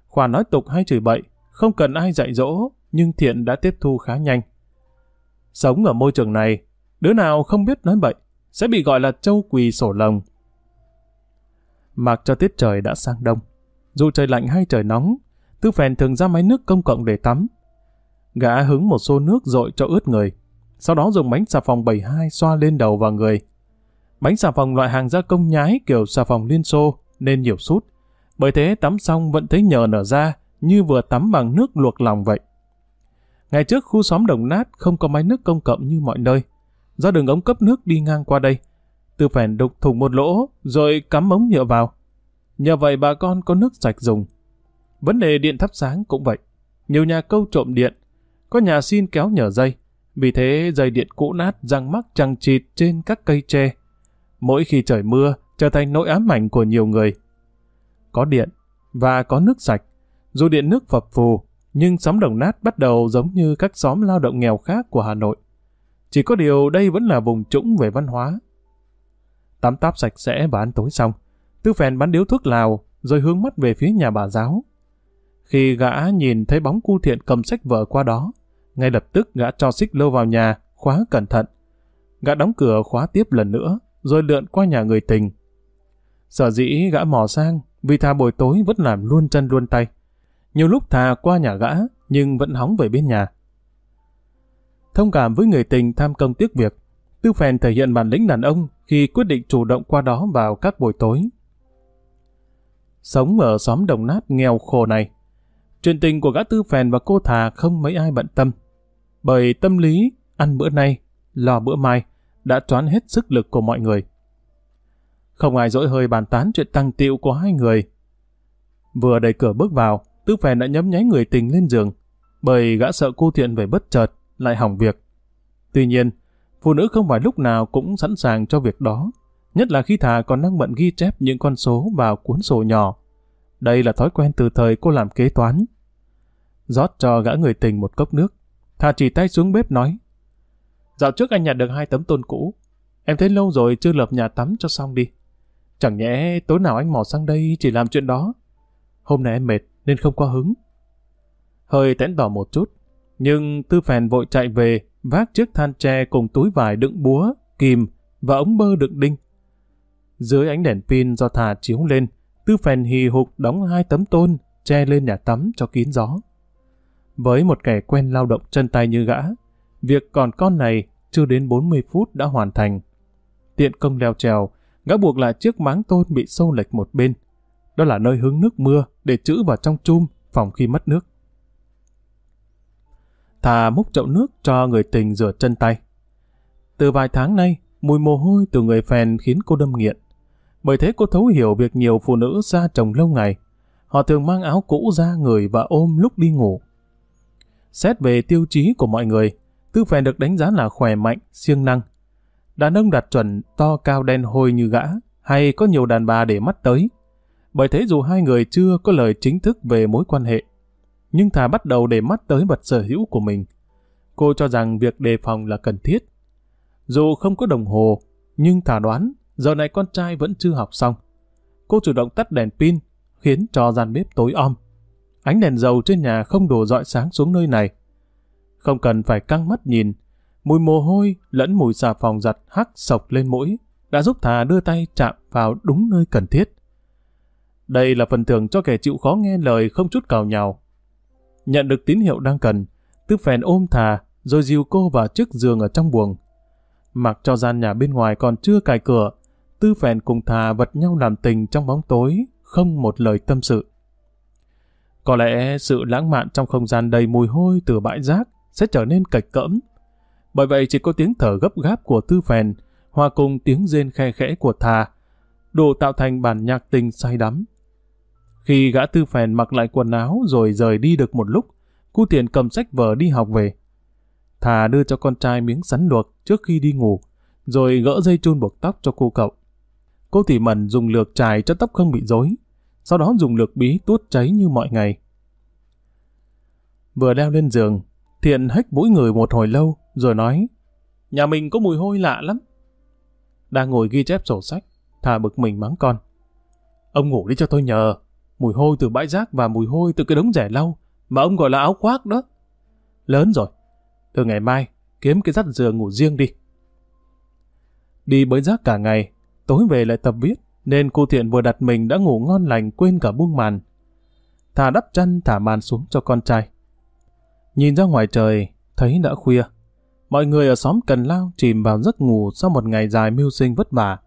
Khoản nói tục hay chửi bậy, không cần ai dạy dỗ, nhưng Thiện đã tiếp thu khá nhanh. Sống ở môi trường này, đứa nào không biết nói bậy, sẽ bị gọi là châu quỳ sổ lồng. Mặc cho tiết trời đã sang đông, dù trời lạnh hay trời nóng, Tư Phèn thường ra máy nước công cộng để tắm. Gã hứng một xô nước dội cho ướt người, sau đó dùng bánh xà phòng 72 xoa lên đầu và người. Bánh xà phòng loại hàng gia công nhái kiểu xà phòng Liên Xô nên nhiều sút. Bởi thế tắm xong vẫn thấy nhờ nở ra như vừa tắm bằng nước luộc lòng vậy. Ngày trước khu xóm đồng nát không có máy nước công cộng như mọi nơi. Do đường ống cấp nước đi ngang qua đây. từ phèn đục thùng một lỗ rồi cắm ống nhựa vào. Nhờ vậy bà con có nước sạch dùng. Vấn đề điện thắp sáng cũng vậy. Nhiều nhà câu trộm điện, có nhà xin kéo nhờ dây. Vì thế dây điện cũ nát răng mắc chằng chịt trên các cây tre. Mỗi khi trời mưa, trở thành nỗi ám ảnh của nhiều người. Có điện và có nước sạch. Dù điện nước phập phù, nhưng xóm đồng nát bắt đầu giống như các xóm lao động nghèo khác của Hà Nội. Chỉ có điều đây vẫn là vùng trũng về văn hóa. Tắm táp sạch sẽ và ăn tối xong, Tư Phèn bắn điếu thuốc lào rồi hướng mắt về phía nhà bà giáo. Khi gã nhìn thấy bóng cu thiện cầm sách vở qua đó, ngay lập tức gã cho xích lô vào nhà, khóa cẩn thận. Gã đóng cửa khóa tiếp lần nữa, rồi lượn qua nhà người tình. Sở dĩ gã mò sang, vì thà buổi tối vẫn làm luôn chân luôn tay. Nhiều lúc thà qua nhà gã, nhưng vẫn hóng về bên nhà. Thông cảm với người tình tham công tiếc việc, Tư Phèn thể hiện bản lĩnh đàn ông khi quyết định chủ động qua đó vào các buổi tối. Sống ở xóm đồng nát nghèo khổ này, chuyện tình của gã Tư Phèn và cô Thà không mấy ai bận tâm. Bởi tâm lý, ăn bữa nay, lo bữa mai, đã choán hết sức lực của mọi người. Không ai dỗi hơi bàn tán chuyện tăng tiệu của hai người. Vừa đẩy cửa bước vào, Tư Phèn đã nhấm nháy người tình lên giường, bởi gã sợ cô thiện về bất chợt, lại hỏng việc. Tuy nhiên, phụ nữ không phải lúc nào cũng sẵn sàng cho việc đó, nhất là khi Thà còn đang bận ghi chép những con số vào cuốn sổ nhỏ. Đây là thói quen từ thời cô làm kế toán. rót cho gã người tình một cốc nước, Thà chỉ tay xuống bếp nói, Dạo trước anh nhặt được hai tấm tôn cũ, em thấy lâu rồi chưa lập nhà tắm cho xong đi. Chẳng nhẽ tối nào anh mò sang đây chỉ làm chuyện đó. Hôm nay em mệt nên không có hứng. Hơi tẽn tỏ một chút, nhưng Tư Phèn vội chạy về, vác chiếc than tre cùng túi vải đựng búa, kìm và ống bơ đựng đinh. Dưới ánh đèn pin do thả chiếu lên, Tư Phèn hì hục đóng hai tấm tôn, che lên nhà tắm cho kín gió. Với một kẻ quen lao động chân tay như gã, việc còn con này chưa đến 40 phút đã hoàn thành. Tiện công leo trèo, gã buộc lại chiếc máng tôn bị sâu lệch một bên. Đó là nơi hứng nước mưa để trữ vào trong chum phòng khi mất nước. Thà múc chậu nước cho người tình rửa chân tay. Từ vài tháng nay, mùi mồ hôi từ người phèn khiến cô đâm nghiện. Bởi thế cô thấu hiểu việc nhiều phụ nữ xa chồng lâu ngày. Họ thường mang áo cũ ra người và ôm lúc đi ngủ. Xét về tiêu chí của mọi người, Tư Phèn được đánh giá là khỏe mạnh, siêng năng. Đàn ông đạt chuẩn to cao đen hôi như gã, hay có nhiều đàn bà để mắt tới. Bởi thế dù hai người chưa có lời chính thức về mối quan hệ, nhưng Thà bắt đầu để mắt tới vật sở hữu của mình. Cô cho rằng việc đề phòng là cần thiết. Dù không có đồng hồ, nhưng Thà đoán giờ này con trai vẫn chưa học xong. Cô chủ động tắt đèn pin, khiến cho gian bếp tối om. Ánh đèn dầu trên nhà không đổ dọi sáng xuống nơi này. Không cần phải căng mắt nhìn, mùi mồ hôi lẫn mùi xà phòng giặt hắc sộc lên mũi đã giúp Thà đưa tay chạm vào đúng nơi cần thiết. Đây là phần thưởng cho kẻ chịu khó nghe lời không chút cào nhào. Nhận được tín hiệu đang cần, Tư Phèn ôm Thà rồi dìu cô vào chiếc giường ở trong buồng. Mặc cho gian nhà bên ngoài còn chưa cài cửa, Tư Phèn cùng Thà vật nhau làm tình trong bóng tối, không một lời tâm sự. Có lẽ sự lãng mạn trong không gian đầy mùi hôi từ bãi rác sẽ trở nên cạch cỡm. Bởi vậy chỉ có tiếng thở gấp gáp của Tư Phèn, hòa cùng tiếng rên khe khẽ của Thà, đủ tạo thành bản nhạc tình say đắm. Khi gã Tư Phèn mặc lại quần áo rồi rời đi được một lúc, cu tiền cầm sách vở đi học về. Thà đưa cho con trai miếng sắn luộc trước khi đi ngủ, rồi gỡ dây chun buộc tóc cho cô cậu. Cô tỉ mẩn dùng lược chải cho tóc không bị rối, sau đó dùng lược bí tuốt cháy như mọi ngày. Vừa leo lên giường, Thiện hách mũi người một hồi lâu, rồi nói, nhà mình có mùi hôi lạ lắm. Đang ngồi ghi chép sổ sách, thà bực mình mắng con. Ông ngủ đi cho tôi nhờ, mùi hôi từ bãi rác và mùi hôi từ cái đống rẻ lau, mà ông gọi là áo khoác đó. Lớn rồi, từ ngày mai, kiếm cái rắt giường ngủ riêng đi. Đi bới rác cả ngày, tối về lại tập viết, nên cô Thiện vừa đặt mình đã ngủ ngon lành quên cả buông màn. Thà đắp chăn thả màn xuống cho con trai. Nhìn ra ngoài trời, thấy đã khuya. Mọi người ở xóm Cần Lao chìm vào giấc ngủ sau một ngày dài mưu sinh vất vả.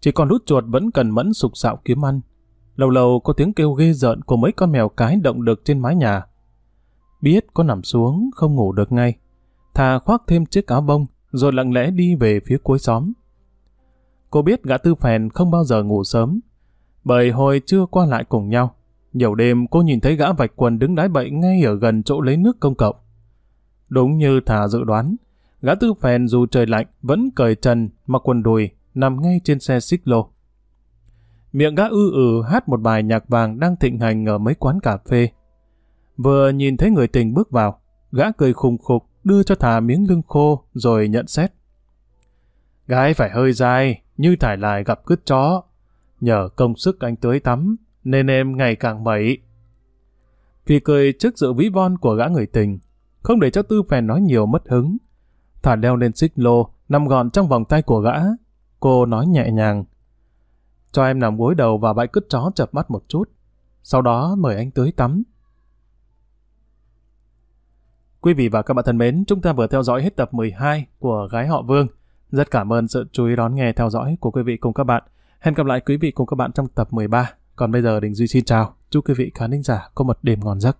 Chỉ còn lút chuột vẫn cần mẫn sục sạo kiếm ăn. Lâu lâu có tiếng kêu ghê rợn của mấy con mèo cái động được trên mái nhà. Biết có nằm xuống, không ngủ được ngay. Thà khoác thêm chiếc áo bông, rồi lặng lẽ đi về phía cuối xóm. Cô biết gã tư phèn không bao giờ ngủ sớm, bởi hồi chưa qua lại cùng nhau. Nhiều đêm cô nhìn thấy gã vạch quần đứng đái bậy ngay ở gần chỗ lấy nước công cộng. Đúng như thà dự đoán, gã tư phèn dù trời lạnh vẫn cởi trần mặc quần đùi nằm ngay trên xe xích lô. Miệng gã ư ừ hát một bài nhạc vàng đang thịnh hành ở mấy quán cà phê. Vừa nhìn thấy người tình bước vào, gã cười khùng khục đưa cho thà miếng lưng khô rồi nhận xét. Gái phải hơi dài, như thải lại gặp cứt chó. Nhờ công sức anh tưới tắm, nên em ngày càng mẩy. Phi cười trước sự ví von của gã người tình, không để cho Tư Phèn nói nhiều mất hứng. Thả đeo lên xích lô, nằm gọn trong vòng tay của gã. Cô nói nhẹ nhàng. Cho em nằm gối đầu vào bãi cứt chó chập mắt một chút. Sau đó mời anh tới tắm. Quý vị và các bạn thân mến, chúng ta vừa theo dõi hết tập 12 của Gái Họ Vương. Rất cảm ơn sự chú ý đón nghe theo dõi của quý vị cùng các bạn. Hẹn gặp lại quý vị cùng các bạn trong tập 13. Còn bây giờ Đình Duy xin chào. Chúc quý vị khán giả có một đêm ngon giấc.